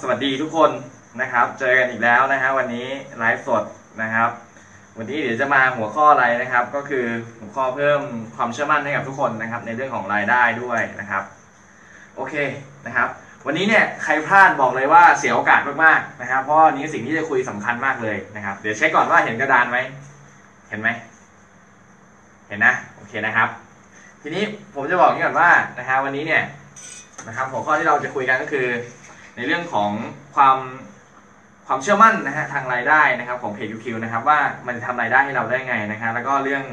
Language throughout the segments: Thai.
สวัสดีทุกคนนะครับ เจอกันอีกแล้วนะฮะวันนี้ไลฟ์สดนะครับ วันนี้เดี๋ยวจะมาหัวข้ออะไรนะครับ ก็คือหัวข้อเพิ่มความเชื่อมั่นให้กับทุกคนนะครับ ในเรื่องของรายได้ด้วยนะครับ โอเคนะครับ วันนี้เนี่ยใครพลาดบอกเลยว่าเสียโอกาสมากๆนะครับ เพราะนี้สิ่งที่จะคุยสำคัญมากเลยนะครับ เดี๋ยวเช็คก่อนว่าเห็นกระดานไหมเห็นไหมเห็นนะโอเคนะครับ ทีนี้ผมจะบอกนี้ก่อนว่านะฮะวันนี้เนี่ยนะครับหัวข้อที่เราจะคุยกันก็คือ ในเรื่องของความความเชื่อมั่นนะฮะทางรายได้นะครับของเพจ QQ นะครับว่ามันจะทำรายได้ให้เราได้ไงนะครับแล้วก็เรื่อง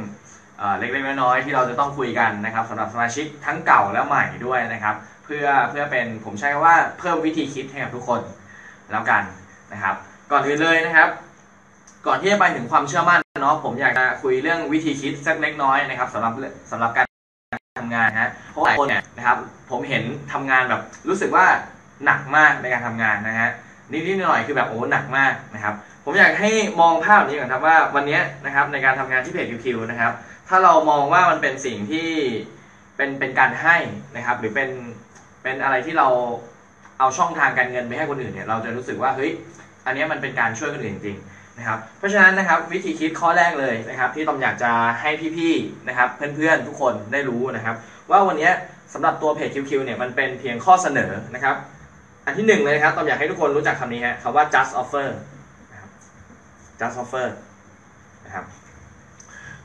เอเล็กๆน้อยๆที่เราจะต้องคุยกันนะครับสำหรับสมาชิกทั้งเก่าและใหม่ด้วยนะครับ เพื่อเพื่อเป็นผมใช้คำว่าเพิ่มวิธีคิดให้กับทุกคนแล้วกันนะครับ ก่อนอื่นเลยนะครับ ก่อนที่จะไปถึงความเชื่อมั่นเนาะผมอยากจะคุยเรื่องวิธีคิดสักเล็กน้อยนะครับสำหรับสำหรับการทำงานฮะเพราะหลายคนเนี่ยนะครับผมเห็นทำงานแบบรู้สึกว่า หนักมากในการทำงานนะฮะนิดๆหน่อยๆคือแบบโอ้หนักมากนะครับ ผมอยากให้มองภาพนี้ก่อนครับว่าวันนี้นะครับในการทำงานที่เพจ QQ นะครับ ถ้าเรามองว่ามันเป็นสิ่งที่เป็นเป็นการให้นะครับ หรือเป็นเป็นอะไรที่เราเอาช่องทางการเงินไปให้คนอื่นเนี่ยเราจะรู้สึกว่าเฮ้ยอันนี้มันเป็นการช่วยคนอื่นจริงๆนะครับ เพราะฉะนั้นนะครับวิธีคิดข้อแรกเลยนะครับ ที่ต้องอยากจะให้พี่ๆนะครับ เพื่อนๆทุกคนได้รู้นะครับ ว่าวันนี้สำหรับตัวเพจ QQ เนี่ยมันเป็นเพียงข้อเสนอนะครับ อันที่หนึ่งเลยนะครับต้องอยากให้ทุกคนรู้จักคำนี้ฮะคำว่า just offer นะครับ just offer นะครับ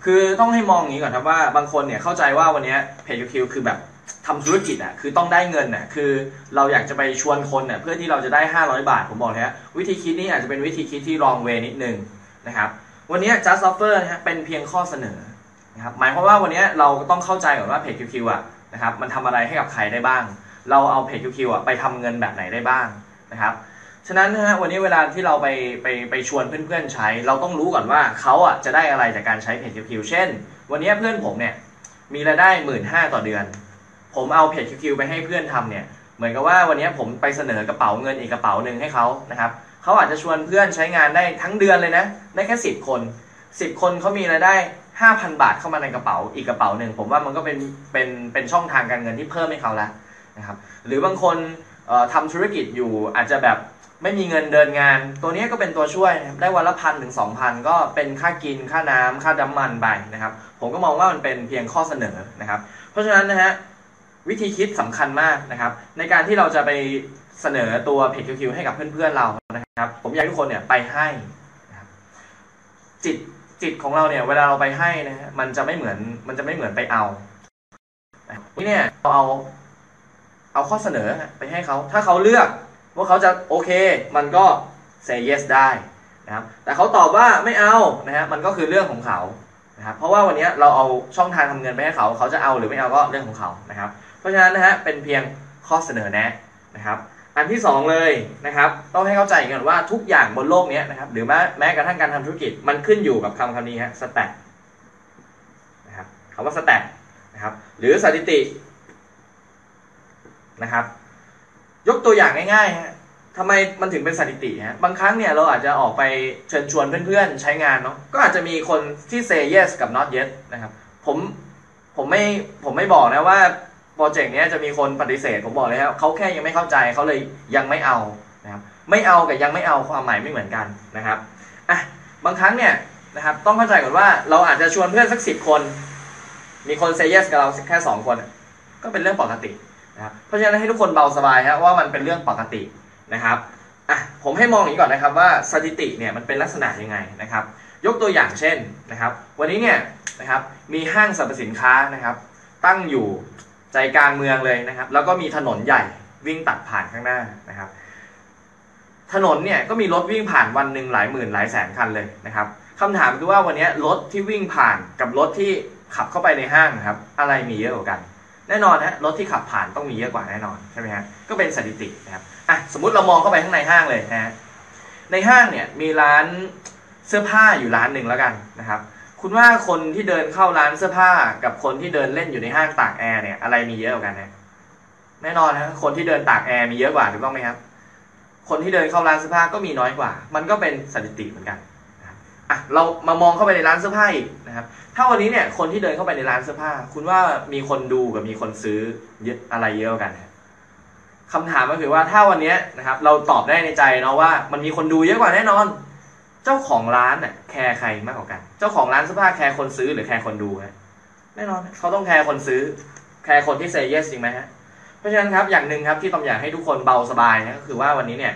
คือต้องให้มองอย่างนี้ก่อนครับว่าบางคนเนี่ยเข้าใจว่าวันนี้เพจ QQ คือแบบทำธุรกิจอะคือต้องได้เงินอะคือเราอยากจะไปชวนคนอะเพื่อที่เราจะได้ 500 บาท ผมบอกเลยฮะวิธีคิดนี้อาจจะเป็นวิธีคิดที่ wrong way นิดนึงนะครับวันนี้ just offer นะฮะเป็นเพียงข้อเสนอนะครับหมายความว่าวันนี้เราต้องเข้าใจก่อนว่าเพจ QQ อะนะครับมันทำอะไรให้กับใครได้บ้าง เราเอาเพจ QQ อะไปทำเงินแบบไหนได้บ้างนะครับฉะนั้นนะฮะวันนี้เวลาที่เราไปไปไปชวนเพื่อนๆใช้ เราต้องรู้ก่อนว่าเขาอะจะได้อะไรจากการใช้เพจ QQ เช่น วันนี้เพื่อนผมเนี่ยมีรายได้หมื่นห้าต่อเดือน ผมเอาเพจ QQ ไปให้เพื่อนทำเนี่ยเหมือนกับว่าวันนี้ผมไปเสนอกระเป๋าเงินอีกกระเป๋าหนึ่งให้เขานะครับเขาอาจจะชวนเพื่อนใช้งานได้ทั้งเดือนเลยนะได้แค่สิบคนสิบคนเขามีรายได้ห้าพันบาทเข้ามาในกระเป๋าอีกกระเป๋าหนึ่งผมว่ามันก็เป็นเป็นเป็นช่องทางการเงินที่เพิ่มให้เขาแล้ว นะครับหรือบางคนเอ่อทำธุรกิจอยู่อาจจะแบบไม่มีเงินเดินงาน ตัวนี้ก็เป็นตัวช่วยนะครับได้วันละพันถึงสองพันก็เป็นค่ากินค่าน้ำค่าน้ำมันไปนะครับ ผมก็มองว่ามันเป็นเพียงข้อเสนอนะครับ เพราะฉะนั้นนะฮะวิธีคิดสำคัญมากนะครับ ในการที่เราจะไปเสนอตัวเพจ QQ ให้กับเพื่อนๆเรานะครับ ผมอยากให้ทุกคนเนี่ยไปให้นะครับจิตจิตของเราเนี่ยเวลาเราไปให้นะฮะมันจะไม่เหมือนมันจะไม่เหมือนไปเอานี่เนี่ยเราเอา เอาข้อเสนอไปให้เขาถ้าเขาเลือกว่าเขาจะโอเค มันก็ say yes ได้นะครับแต่เขาตอบว่าไม่เอานะฮะมันก็คือเรื่องของเขานะครับเพราะว่าวันนี้เราเอาช่องทางทำเงินไปให้เขา เขาจะเอาหรือไม่เอาก็เรื่องของเขานะครับ เพราะฉะนั้นนะฮะเป็นเพียงข้อเสนอแนะนะครับ อันที่สองเลยนะครับ ต้องให้เข้าใจกันว่าทุกอย่างบนโลกนี้นะครับ หรือแม้แม้กระทั่งการทำธุรกิจมันขึ้นอยู่กับคำคำนี้ฮะสแตทนะครับคำว่าสแตทนะครับ หรือสถิติ นะครับ ยกตัวอย่างง่ายๆฮะทำไมมันถึงเป็นสถิติฮะบางครั้งเนี่ยเราอาจจะออกไปเชิญชวนเพื่อนๆใช้งานเนาะก็อาจจะมีคนที่ say yes กับ not yes นะครับผมผมไม่ผมไม่บอกนะว่าโปรเจกต์นี้จะมีคนปฏิเสธ ผมบอกเลยครับเขาแค่ยังไม่เข้าใจเขาเลยยังไม่เอานะครับไม่เอากับยังไม่เอาความหมายไม่เหมือนกันนะครับอะบางครั้งเนี่ยนะครับต้องเข้าใจก่อนว่าเราอาจจะชวนเพื่อนสักสิบคน มีคน say yes กับเราแค่สองคน ก็เป็นเรื่องปกติ นะครับเพราะฉะนั้นให้ทุกคนเบาสบายครับว่ามันเป็นเรื่องปกตินะครับอะผมให้มองอย่างนี้ก่อนนะครับว่าสถิติเนี่ยมันเป็นลักษณะยังไงนะครับ ยกตัวอย่างเช่นนะครับ วันนี้เนี่ยนะครับมีห้างสรรพสินค้านะครับ ตั้งอยู่ใจกลางเมืองเลยนะครับ แล้วก็มีถนนใหญ่วิ่งตัดผ่านข้างหน้านะครับ ถนนเนี่ยก็มีรถวิ่งผ่านวันหนึ่งหลายหมื่นหลายแสนคันเลยนะครับคำถามคือว่าวันนี้รถที่วิ่งผ่านกับรถที่ขับเข้าไปในห้างครับ อะไรมีเยอะกว่ากัน แน่นอนฮะรถที่ขับผ่านต้องมีเยอะกว่าแน่นอนใช่ไหมฮะก็เป็นสถิตินะครับอะสมมุติเรามองเข้าไปข้างในห้างเลยนะฮะในห้างเนี่ยมีร้านเสื้อผ้าอยู่ร้านหนึ่งแล้วกันนะครับ คุณว่าคนที่เดินเข้าร้านเสื้อผ้ากับคนที่เดินเล่นอยู่ในห้างตากแอร์เนี่ยอะไรมีเยอะกว่ากันนะแน่นอนฮะคนที่เดินตากแอร์มีเยอะกว่าถูกต้องไหมครับ คนที่เดินเข้าร้านเสื้อผ้าก็มีน้อยกว่า มันก็เป็นสถิติเหมือนกันอะเรามามองเข้าไปในร้านเสื้อผ้าอีกนะครับ ถ้าวันนี้เนี่ยคนที่เดินเข้าไปในร้านเสื้อผ้า คุณว่ามีคนดูกับมีคนซื้อเยอะอะไรเยอะกันฮะคำถามก็คือว่าถ้าวันนี้นะครับ เราตอบได้ในใจเนาะว่า มันมีคนดูเยอะกว่าแน่นอน เจ้าของร้านน่ะแคร์ใครมากกว่ากัน เจ้าของร้านเสื้อผ้าแคร์คนซื้อหรือแคร์คนดูฮะแน่นอนเขาต้องแคร์คนซื้อ แคร์คนที่ say yes จริงไหมฮะเพราะฉะนั้นครับอย่างหนึ่งครับที่ต้องอยากให้ทุกคนเบาสบายนะก็คือว่าวันนี้เนี่ย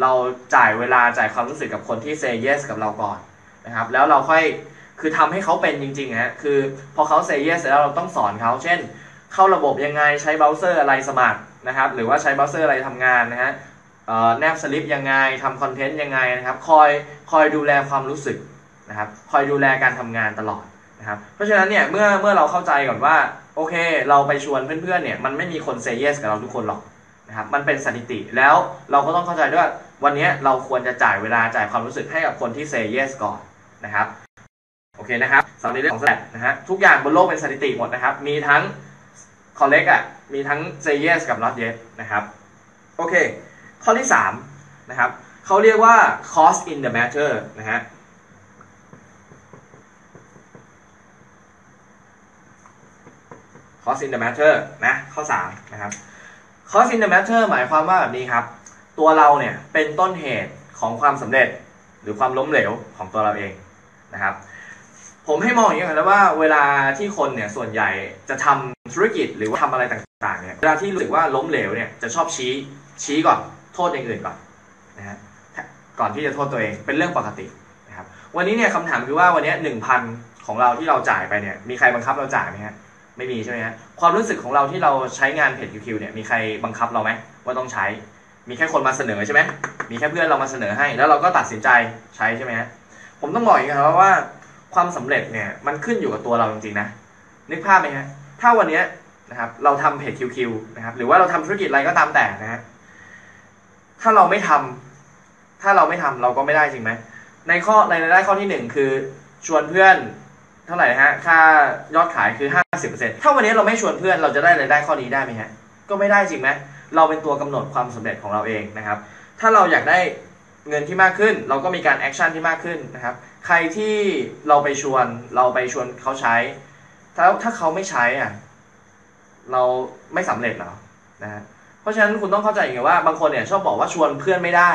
เราจ่ายเวลาจ่ายความรู้สึกกับคนที่ say yes กับเราก่อนนะครับ แล้วเราค่อย คือทำให้เขาเป็นจริงๆฮะคือพอเขา say yes เสร็จแล้วเราต้องสอนเขาเช่น เข้าระบบยังไงใช้เบราว์เซอร์อะไรสมัครนะครับ หรือว่าใช้เบราว์เซอร์อะไรทำงานนะฮะแนบสลิปยังไงทำคอนเทนต์ยังไงนะครับคอยคอยดูแลความรู้สึกนะครับคอยดูแลการทำงานตลอดนะครับเพราะฉะนั้นเนี่ยเมื่อเมื่อเราเข้าใจก่อนว่าโอเค เราไปชวนเพื่อนๆเนี่ยมันไม่มีคน say yes กับเราทุกคนหรอกนะครับมันเป็นสถิติแล้วเราก็ต้องเข้าใจด้วยว่าวันนี้เราควรจะจ่ายเวลาจ่ายความรู้สึกให้กับคนที่เซเยสก่อนนะครับ เคนะครับสำหรับเรื่องของสแตทนะฮะทุกอย่างบนโลกเป็นสถิติหมดนะครับ มีทั้ง collect อะมีทั้ง say yes กับ not yes นะครับโอเค ข้อที่3นะครับเขาเรียกว่า cost in the matter นะฮะ cost in the matter นะข้อ3นะครับ cost in the matter หมายความว่าแบบนี้ครับ ตัวเราเนี่ยเป็นต้นเหตุของความสำเร็จหรือความล้มเหลวของตัวเราเองนะครับ ผมให้มองอย่างนี้นะว่าเวลาที่คนเนี่ยส่วนใหญ่จะทำธุรกิจหรือว่าทำอะไรต่างๆเนี่ยเวลาที่รู้สึกว่าล้มเหลวเนี่ยจะชอบชี้ชี้ก่อนโทษอย่างอื่นก่อนนะฮะก่อนที่จะโทษตัวเองเป็นเรื่องปกตินะครับวันนี้เนี่ยคำถามคือว่าวันนี้หนึ่งพันของเราที่เราจ่ายไปเนี่ยมีใครบังคับเราจ่ายไหมฮะไม่มีใช่ไหมฮะความรู้สึกของเราที่เราใช้งานเพจคิวเนี่ยมีใครบังคับเราไหมว่าต้องใช้ มีแค่คนมาเสนอใช่ไหมมีแค่เพื่อนเรามาเสนอให้ แล้วเราก็ตัดสินใจใช้ใช่ไหมฮะผมต้องบอกอย่างนี้ครับว่า ความสำเร็จเนี่ยมันขึ้นอยู่กับตัวเราจริงๆนะนึกภาพไหมฮะถ้าวันนี้นะครับเราทำเพจคิวนะครับหรือว่าเราทำธุรกิจอะไรก็ตามแต่นะฮะถ้าเราไม่ทำถ้าเราไม่ทำเราก็ไม่ได้จริงไหมในข้อในรายได้ข้อที่หนึ่งคือชวนเพื่อนเท่าไหร่ฮะค่ายอดขายคือ50%ถ้าวันนี้เราไม่ชวนเพื่อนเราจะได้รายได้ข้อนี้ได้ไหมฮะก็ไม่ได้จริงไหมเราเป็นตัวกำหนดความสำเร็จของเราเองนะครับ ถ้าเราอยากได้เงินที่มากขึ้น เราก็มีการแอคชั่นที่มากขึ้นนะครับ ใครที่เราไปชวนเราไปชวนเขาใช้ ถ้าถ้าเขาไม่ใช้อะเราไม่สำเร็จเหรอนะฮะเพราะฉะนั้นคุณต้องเข้าใจอย่างว่าบางคนเนี่ยชอบบอกว่าชวนเพื่อนไม่ได้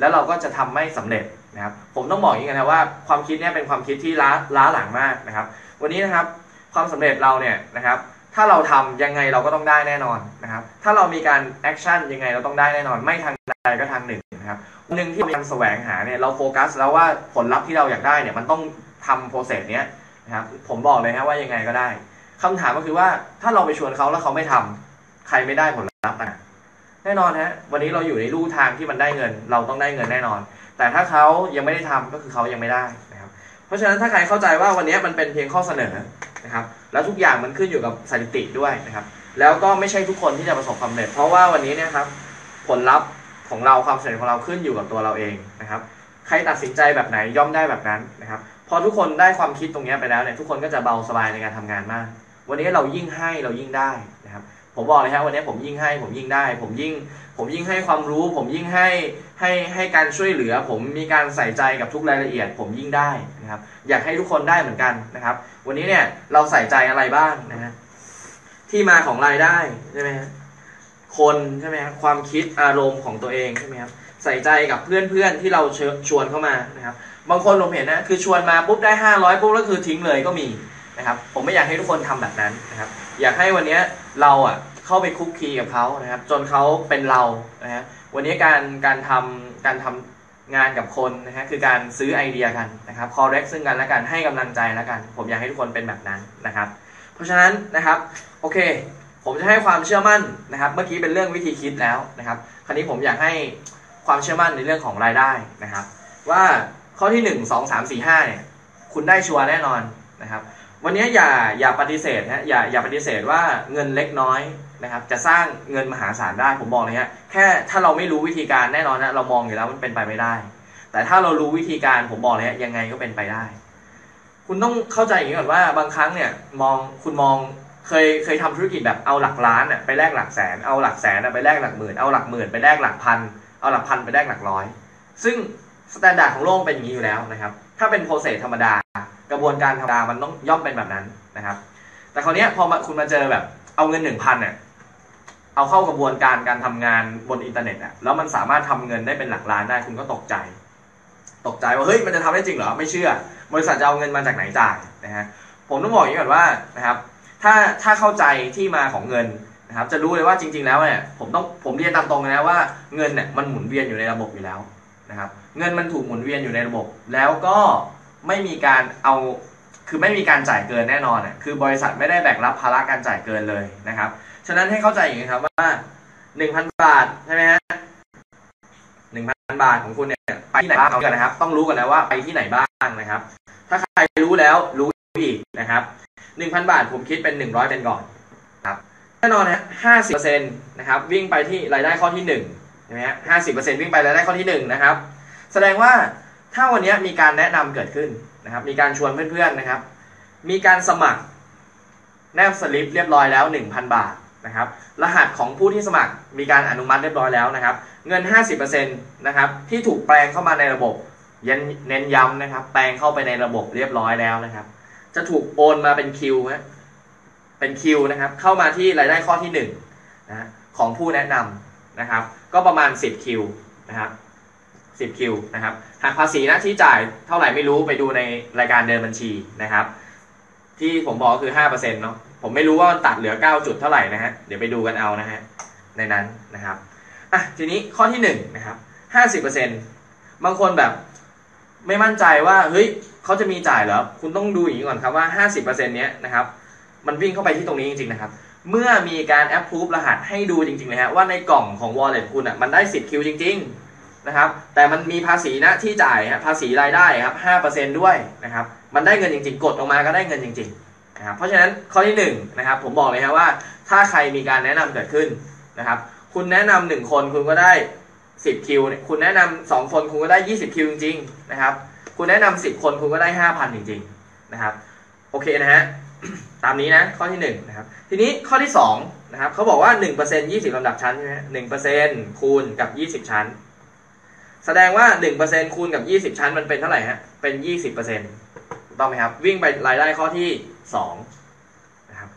แล้วเราก็จะทำไม่สำเร็จนะครับผมต้องบอกอย่างนี้นะว่าความคิดเนี่ยเป็นความคิดที่ล้าล้าหลังมากนะครับ วันนี้นะครับความสำเร็จเราเนี่ยนะครับถ้าเราทำยังไงเราก็ต้องได้แน่นอนนะครับ ถ้าเรามีการ action ยังไงเราต้องได้แน่นอน ไม่ทางใดก็ทางหนึ่งนะครับ หนึ่งที่เราแสวงหาเนี่ยเราโฟกัสแล้วว่าผลลัพธ์ที่เราอยากได้เนี่ยมันต้องทำ process เนี้ยนะครับผมบอกเลยฮะว่ายังไงก็ได้คำถามก็คือว่าถ้าเราไปชวนเขาแล้วเขาไม่ทำใครไม่ได้ผลลัพธ์นะแน่นอนฮะวันนี้เราอยู่ในลู่ทางที่มันได้เงิน เราต้องได้เงินแน่นอน แต่ถ้าเขายังไม่ได้ทำก็คือเขายังไม่ได้นะครับเพราะฉะนั้นถ้าใครเข้าใจว่าวันนี้มันเป็นเพียงข้อเสนอนะครับแล้วทุกอย่างมันขึ้นอยู่กับสถิติด้วยนะครับแล้วก็ไม่ใช่ทุกคนที่จะประสบความสำเร็จเพราะว่าวันนี้เนี่ยครับผลลัพธ์ ของเราความสำเร็จของเราขึ้นอยู่กับตัวเราเองนะครับ ใครตัดสินใจแบบไหนย่อมได้แบบนั้นนะครับ พอทุกคนได้ความคิดตรงนี้ไปแล้วเนี่ยทุกคนก็จะเบาสบายในการทำงานมาก วันนี้เรายิ่งให้เรายิ่งได้นะครับ ผมบอกเลยครับวันนี้ผมยิ่งให้ผมยิ่งได้ ผมยิ่งผมยิ่งให้ความรู้ ผมยิ่งให้ให้ให้การช่วยเหลือ ผมมีการใส่ใจกับทุกรายละเอียด ผมยิ่งได้นะครับ อยากให้ทุกคนได้เหมือนกันนะครับ วันนี้เนี่ยเราใส่ใจอะไรบ้างนะฮะที่มาของรายได้ใช่ไหมฮะ คนใช่ไหมครับความคิดอารมณ์ของตัวเองใช่ไหมครับใส่ใจกับเพื่อนๆที่เราเชชวนเข้ามานะครับบางคนผมเห็นนะคือชวนมาปุ๊บได้ 500ปุ๊บแล้วคือทิ้งเลยก็มีนะครับผมไม่อยากให้ทุกคนทำแบบนั้นนะครับอยากให้วันนี้เราอะเข้าไปคุกคีกับเขานะครับ จนเขาเป็นเรานะฮะวันนี้การการทำการทำงานกับคนนะฮะคือการซื้อไอเดียกันนะครับ correct ซึ่งกันและกันให้กำลังใจแล้วกัน ผมอยากให้ทุกคนเป็นแบบนั้นนะครับ เพราะฉะนั้นนะครับโอเค ผมจะให้ความเชื่อมั่นนะครับ เมื่อกี้เป็นเรื่องวิธีคิดแล้วนะครับ คราวนี้ผมอยากให้ความเชื่อมั่นในเรื่องของรายได้นะครับ ว่าข้อที่ 1 2 3 4 5เนี่ยคุณได้ชัวร์แน่นอนนะครับ วันนี้อย่าอย่าปฏิเสธนะอย่าอย่าปฏิเสธว่าเงินเล็กน้อยนะครับจะสร้างเงินมหาศาลได้ผมบอกเลยฮะแค่ถ้าเราไม่รู้วิธีการแน่นอนนะเรามองอยู่แล้วมันเป็นไปไม่ได้ แต่ถ้าเรารู้วิธีการผมบอกเลยฮะยังไงก็เป็นไปได้ คุณต้องเข้าใจอย่างนี้ก่อนว่าบางครั้งเนี่ยมองคุณมอง เคยเคยทำธุรกิจแบบเอาหลักล้านอะไปแลกหลักแสนเอาหลักแสนอะไปแลกหลักหมื่นเอาหลักหมื่นไปแลกหลักพันเอาหลักพันไปแลกหลักร้อย ซึ่ง standard ของโลกเป็นอย่างนี้อยู่แล้วนะครับ ถ้าเป็น process ธรรมดา กระบวนการธรรมดามันต้องย่อมเป็นแบบนั้นนะครับ แต่คราวนี้พอมาคุณมาเจอแบบเอาเงินหนึ่งพันเนี่ยเอาเข้ากระบวนการการทำงานบนอินเทอร์เน็ตอะแล้วมันสามารถทำเงินได้เป็นหลักล้านได้คุณก็ตกใจ ตกใจว่าเฮ้ยมันจะทำได้จริงเหรอไม่เชื่อ บริษัทจะเอาเงินมาจากไหนจ่ายนะฮะผมต้องบอกอย่างนี้ก่อนว่านะครับ ถ้าถ้าเข้าใจที่มาของเงินนะครับ จะรู้เลยว่าจริง ๆ แล้วเนี่ยผมต้องผมเรียนตามตรงเลยนะว่าเงินเนี่ยมันหมุนเวียนอยู่ในระบบอยู่แล้วนะครับ เงินมันถูกหมุนเวียนอยู่ในระบบ แล้วก็ไม่มีการเอาคือไม่มีการจ่ายเกินแน่นอนอะคือบริษัทไม่ได้แบกรับภาระการจ่ายเกินเลยนะครับ ฉะนั้นให้เข้าใจอย่างนี้ครับว่า1,000บาทใช่ไหมฮะ1,000บาทของคุณเนี่ยไปที่ไหนบ้างก่อนนะครับ ต้องรู้ก่อนนะว่าไปที่ไหนบ้างนะครับ ถ้าใครรู้แล้วรู้อีกนะครับ 1,000 บาทผมคิดเป็น 100เป็นก่อนครับแน่นอนนะ50%นะครับวิ่งไปที่รายได้ข้อที่1ใช่ไหมฮะ50%วิ่งไปรายได้ข้อที่1นะครับแสดงว่าถ้าวันนี้มีการแนะนำเกิดขึ้นนะครับมีการชวนเพื่อนๆนะครับ มีการสมัครแนบสลิปเรียบร้อยแล้ว 1,000 บาทนะครับรหัสของผู้ที่สมัครมีการอนุมัติเรียบร้อยแล้วนะครับ เงิน 50%นะครับที่ถูกแปลงเข้ามาในระบบยันเน้นย้ำนะครับ แปลงเข้าไปในระบบเรียบร้อยแล้วนะครับ จะถูกโอนมาเป็นคิวฮะเป็นคิวนะครับ เข้ามาที่รายได้ข้อที่1นะของผู้แนะนำนะครับ ก็ประมาณ 10คิวนะครับ10คิวนะครับหากภาษีหน้าที่จ่ายเท่าไหร่ไม่รู้ไปดูในรายการเดินบัญชีนะครับ ที่ผมบอกก็คือ5%เนาะผมไม่รู้ว่ามันตัดเหลือ 9 จุดเท่าไหร่นะฮะเดี๋ยวไปดูกันเอานะฮะในนั้นนะครับอะทีนี้ข้อที่1นะครับ50%บางคนแบบ ไม่มั่นใจว่าเฮ้ยเขาจะมีจ่ายเหรอคุณต้องดูอย่างนี้ก่อนครับว่า 50%เนี้ยนะครับมันวิ่งเข้าไปที่ตรงนี้จริงๆนะครับ เมื่อมีการแอปพูฟรหัสให้ดูจริงๆเลยฮะว่าในกล่องของ wallet คุณอะมันได้10คิวจริง ๆนะครับ แต่มันมีภาษีนะที่จ่ายฮะภาษีรายได้ครับ5%ด้วยนะครับมันได้เงินจริง ๆ กดออกมาก็ได้เงินจริงๆนะครับเพราะฉะนั้นข้อที่1นะครับผมบอกเลยครับว่าถ้าใครมีการแนะนำเกิดขึ้นนะครับคุณแนะนำหนึ่งคนคุณก็ได้ 10คิวเนี่ยคุณแนะนำสองคนคุณก็ได้20คิวจริงๆนะครับ คุณแนะนำ10คนคุณก็ได้5,000จริงๆนะครับ โอเคนะฮะตามนี้นะข้อที่1นนะครับทีนี้ข้อที่2นะครับเขาบอกว่า 1% 20ลำดับชั้นใช่ไหมหนึ่งเปอร์เซ็นต์คูณกับ 20 ชั้น แสดงว่า 1%คูณกับ 20 ชั้นมันเป็นเท่าไหร่ฮะเป็น 20%ถูกต้องไหมครับวิ่งไปรายได้ข้อที่2นะครับ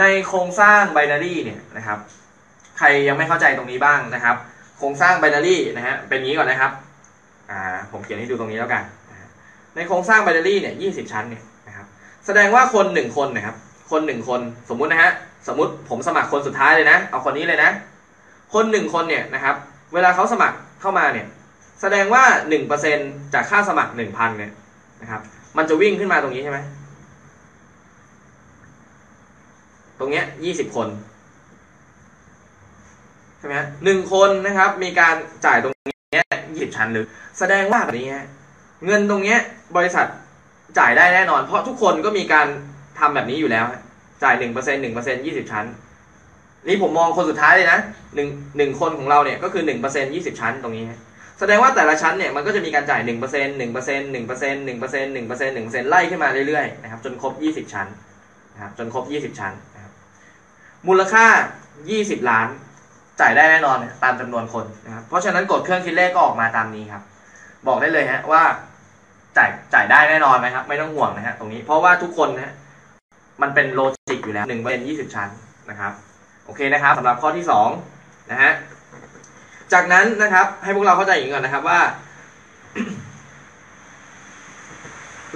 ในโครงสร้างไบนารีเนี่ยนะครับใครยังไม่เข้าใจตรงนี้บ้างนะครับ รงสร้างไบนารีนะฮะเป็นงี้ก่อนนะครับอ่าผมเขียนให้ดูตรงนี้แล้วกัน ในโครงสร้างไบนารีเนี่ย20ชั้นเนี่ยนะครับแสดงว่าคนหนึ่งคนนะครับคนหนึ่งคนสมมุตินะฮะสมมุติผมสมัครคนสุดท้ายเลยนะ เอาคนนี้เลยนะ คนหนึ่งคนเนี่ยนะครับเวลาเขาสมัครเข้ามาเนี่ยแสดงว่า1%จากค่าสมัคร1,000เนี่ยนะครับมันจะวิ่งขึ้นมาตรงนี้ใช่ไหมตรงเนี้ย20คน ช่ไหมหนึ่งคนนะครับ มีการจ่ายตรงนี้หยิบชั้นหรือแสดงว่าแบบนี้เงินตรงนี้บริษัทจ่ายได้แน่นอน เพราะทุกคนก็มีการทำแบบนี้อยู่แล้ว จ่ายหนึ่งเปอร์เซ็นหนึ่งเปอร์เซ็นยี่สิบชั้น นี่ผมมองคนสุดท้ายเลยนะหนึ่งหนึ่งคนของเราเนี่ยก็คือหนึ่งเปอร์เซ็นยี่สิบชั้นตรงนี้แสดงว่าแต่ละชั้นเนี่ยมันก็จะมีการจ่ายหนึ่งเปอร์เซ็นหนึ่งเปอร์เซ็นหนึ่งเปอร์เซ็นหนึ่งเปอร์เซ็นหนึ่งเปอร์เซ็นหนึ่งเปอร์เซ็นไล่ขึ้นมาเรื่อยๆนะครับจนครบยี่สิบชั้นนะครับจนครบยี่สิบชั้นมูลค่ายี่สิบล้าน จ่ายได้แน่นอนตามจำนวนคนนะครับเพราะฉะนั้นกดเครื่องคิดเลขก็ออกมาตามนี้ครับ บอกได้เลยฮะว่าจ่ายจ่ายได้แน่นอนนะครับ ไม่ต้องห่วงนะฮะตรงนี้เพราะว่าทุกคนนะฮะมันเป็นโลจิกอยู่แล้ว1%เป็น20ชั้นนะครับ โอเคนะครับสำหรับข้อที่2นะฮะจากนั้นนะครับให้พวกเราเข้าใจอย่างนี้ก่อนนะครับว่า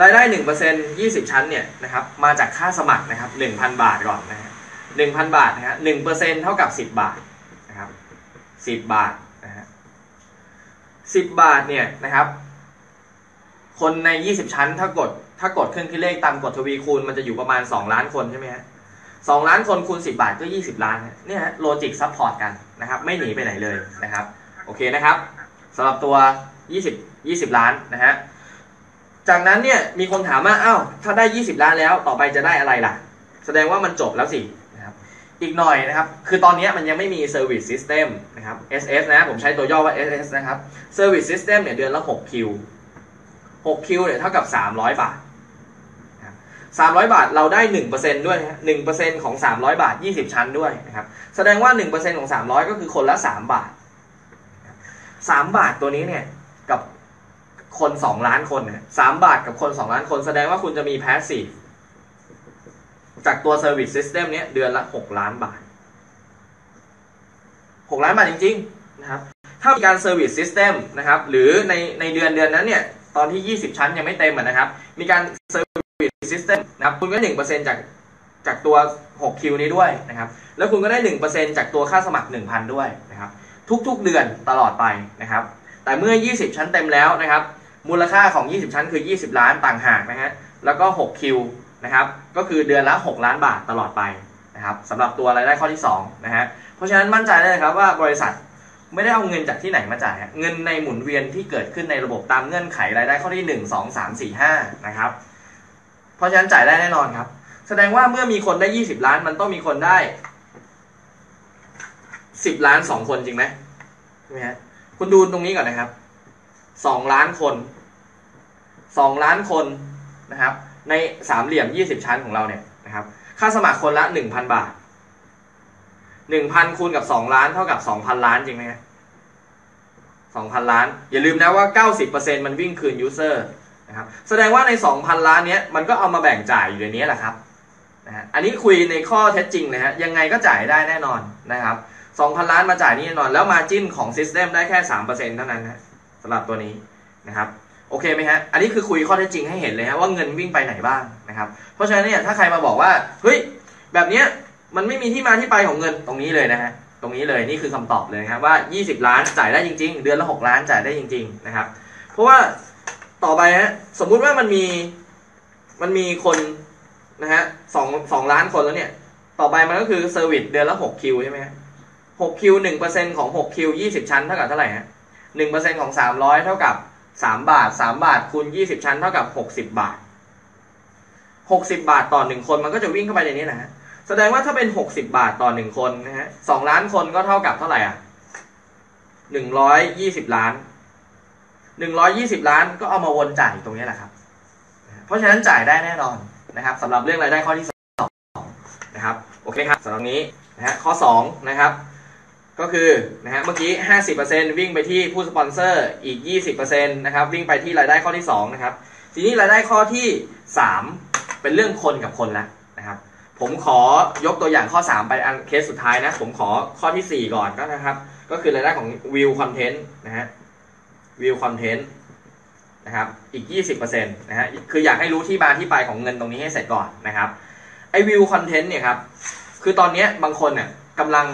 รายได้หนึ่งเปอร์เซ็นยี่สิบชั้นเนี่ยนะครับมาจากค่าสมัครนะครับหนึ่งพันบาทก่อนนะฮะหนึ่งพันบาทนะฮะหนึ่งเปอร์เซ็นเท่ากับสิบบาท สิบบาทนะฮะสิบบาทเนี่ยนะครับ คนในยี่สิบชั้นถ้ากดถ้ากดเครื่องคิดเลขตามกฎทวีคูณมันจะอยู่ประมาณสองล้านคนใช่ไหมฮะสองล้านคนคูณสิบบาทก็ยี่สิบล้านเนี่ยฮะ logic support กันนะครับ ไม่หนีไปไหนเลยนะครับ โอเคนะครับสำหรับตัว20 20ล้านนะฮะจากนั้นเนี่ยมีคนถามว่าอ้าวถ้าได้20ล้านแล้วต่อไปจะได้อะไรล่ะ แสดงว่ามันจบแล้วสิ อีกหน่อยนะครับ คือตอนนี้มันยังไม่มี Service System นะครับ SS นะ ผมใช้ตัวย่อว่า SS นะครับ Service System เนี่ยเดือนละ6คิว6คิวเนี่ยเท่ากับ 300 บาท 300 บาทเราได้ 1%ด้วยนะ1%ของ 300 บาท 20 ชั้นด้วยนะครับ แสดงว่า 1%ของ 300 ก็คือคนละ 3 บาท 3 บาทตัวนี้เนี่ยกับคน 2 ล้านคนเนี่ย3บาทกับคน 2 ล้านคน แสดงว่าคุณจะมี passive จากตัว service system เนี้ยเดือนละ 6 ล้านบาท 6 ล้านบาทจริง ๆ นะครับ ถ้ามีการ service system นะครับ หรือในในเดือนเดือนนั้นเนี่ย ตอนที่ 20 ชั้นยังไม่เต็มอะนะครับ มีการ service system นะครับ คุณก็1%จากจากตัว 6 Q นี้ด้วยนะครับ แล้วคุณก็ได้ 1%จากตัวค่าสมัคร 1,000 ด้วยนะครับ ทุกๆ เดือนตลอดไปนะครับ แต่เมื่อ 20 ชั้นเต็มแล้วนะครับ มูลค่าของ 20 ชั้นคือ 20 ล้านต่างหากนะฮะ แล้วก็ 6 Q นะครับ ก็คือเดือนละ 6 ล้านบาทตลอดไปนะครับสำหรับตัวรายได้ข้อที่2นะฮะเพราะฉะนั้นมั่นใจได้เลยครับว่าบริษัทไม่ได้เอาเงินจากที่ไหนมาจ่ายเงินในหมุนเวียนที่เกิดขึ้นในระบบตามเงื่อนไขรายได้ข้อที่ 1 2 3 4 5นะครับเพราะฉะนั้นจ่ายได้แน่นอนครับ แสดงว่าเมื่อมีคนได้ 20 ล้านมันต้องมีคนได้ 10 ล้าน 2 คนจริงไหมใช่ไหมฮะคุณดูตรงนี้ก่อนนะครับ 2 ล้านคน 2 ล้านคนนะครับ ในสามเหลี่ยม20ชั้นของเราเนี่ยนะครับ ค่าสมัครคนละ1,000บาท1,000คูณกับ2ล้านเท่ากับ2,000ล้านจริงไหมฮะ2,000ล้าน อย่าลืมนะว่า90%มันวิ่งคืน user นะครับ แสดงว่าใน2,000ล้านเนี้ยมันก็เอามาแบ่งจ่ายอยู่ในนี้แหละครับนะฮะอันนี้คุยในข้อเท็จจริงเลยฮะ ยังไงก็จ่ายได้แน่นอนนะครับ2,000ล้านมาจ่ายนี่แน่นอน แล้ว margin ของ system ได้แค่3%เท่านั้นนะสำหรับตัวนี้นะครับ โอเคไหมฮะ อันนี้คือคุยข้อเท็จจริงให้เห็นเลยฮะว่าเงินวิ่งไปไหนบ้างนะครับ เพราะฉะนั้นเนี่ยถ้าใครมาบอกว่าเฮ้ยแบบเนี้ยมันไม่มีที่มาที่ไปของเงินตรงนี้เลยนะฮะตรงนี้เลยนี่คือคำตอบเลยครับว่า 20 ล้านจ่ายได้จริง ๆ เดือนละ 6 ล้านจ่ายได้จริง ๆ นะครับ เพราะว่าต่อไปฮะสมมุติว่ามันมีมันมีคนนะฮะสองสองล้านคนแล้วเนี่ย ต่อไปมันก็คือ service เดือนละ 6 Q ใช่ไหมฮะ6 Q 1%ของ 6 Q 20 ชั้นเท่ากับเท่าไหร่ฮะ1%ของ 300 เท่ากับ 3บาท3บาทคูณ20ชั้นเท่ากับ60บบาท60บาทต่อ1คนมันก็จะวิ่งเข้าไปในนี้นะฮะแสดงว่าถ้าเป็น60บาทต่อ1คนนะฮะ2ล้านคนก็เท่ากับเท่าไหร่อะ120ล้าน120ล้านก็เอามาวนจ่ายตรงนี้แหละครับ เพราะฉะนั้นจ่ายได้แน่นอนนะครับสำหรับเรื่องรายได้ข้อที่2นะครับโอเคครับสำหรับนี้นะฮะข้อ2นะครับ ก็คือนะฮะเมื่อกี้ 50%วิ่งไปที่ผู้สปอนเซอร์อีก 20%นะครับวิ่งไปที่รายได้ข้อที่2นะครับทีนี้รายได้ข้อที่ 3 เป็นเรื่องคนกับคนแล้วนะครับผมขอยกตัวอย่างข้อ 3 ไปอันเคสสุดท้ายนะ ผมขอข้อที่ 4 ก่อนก็นะครับ ก็คือรายได้ของวิวคอนเทนต์นะฮะวิวคอนเทนต์นะครับอีก 20%นะฮะคืออยากให้รู้ที่มาที่ไปของเงินตรงนี้ให้เสร็จก่อนนะครับไอวิวคอนเทนต์เนี่ยครับคือตอนนี้บางคนเนี่ย กำลัง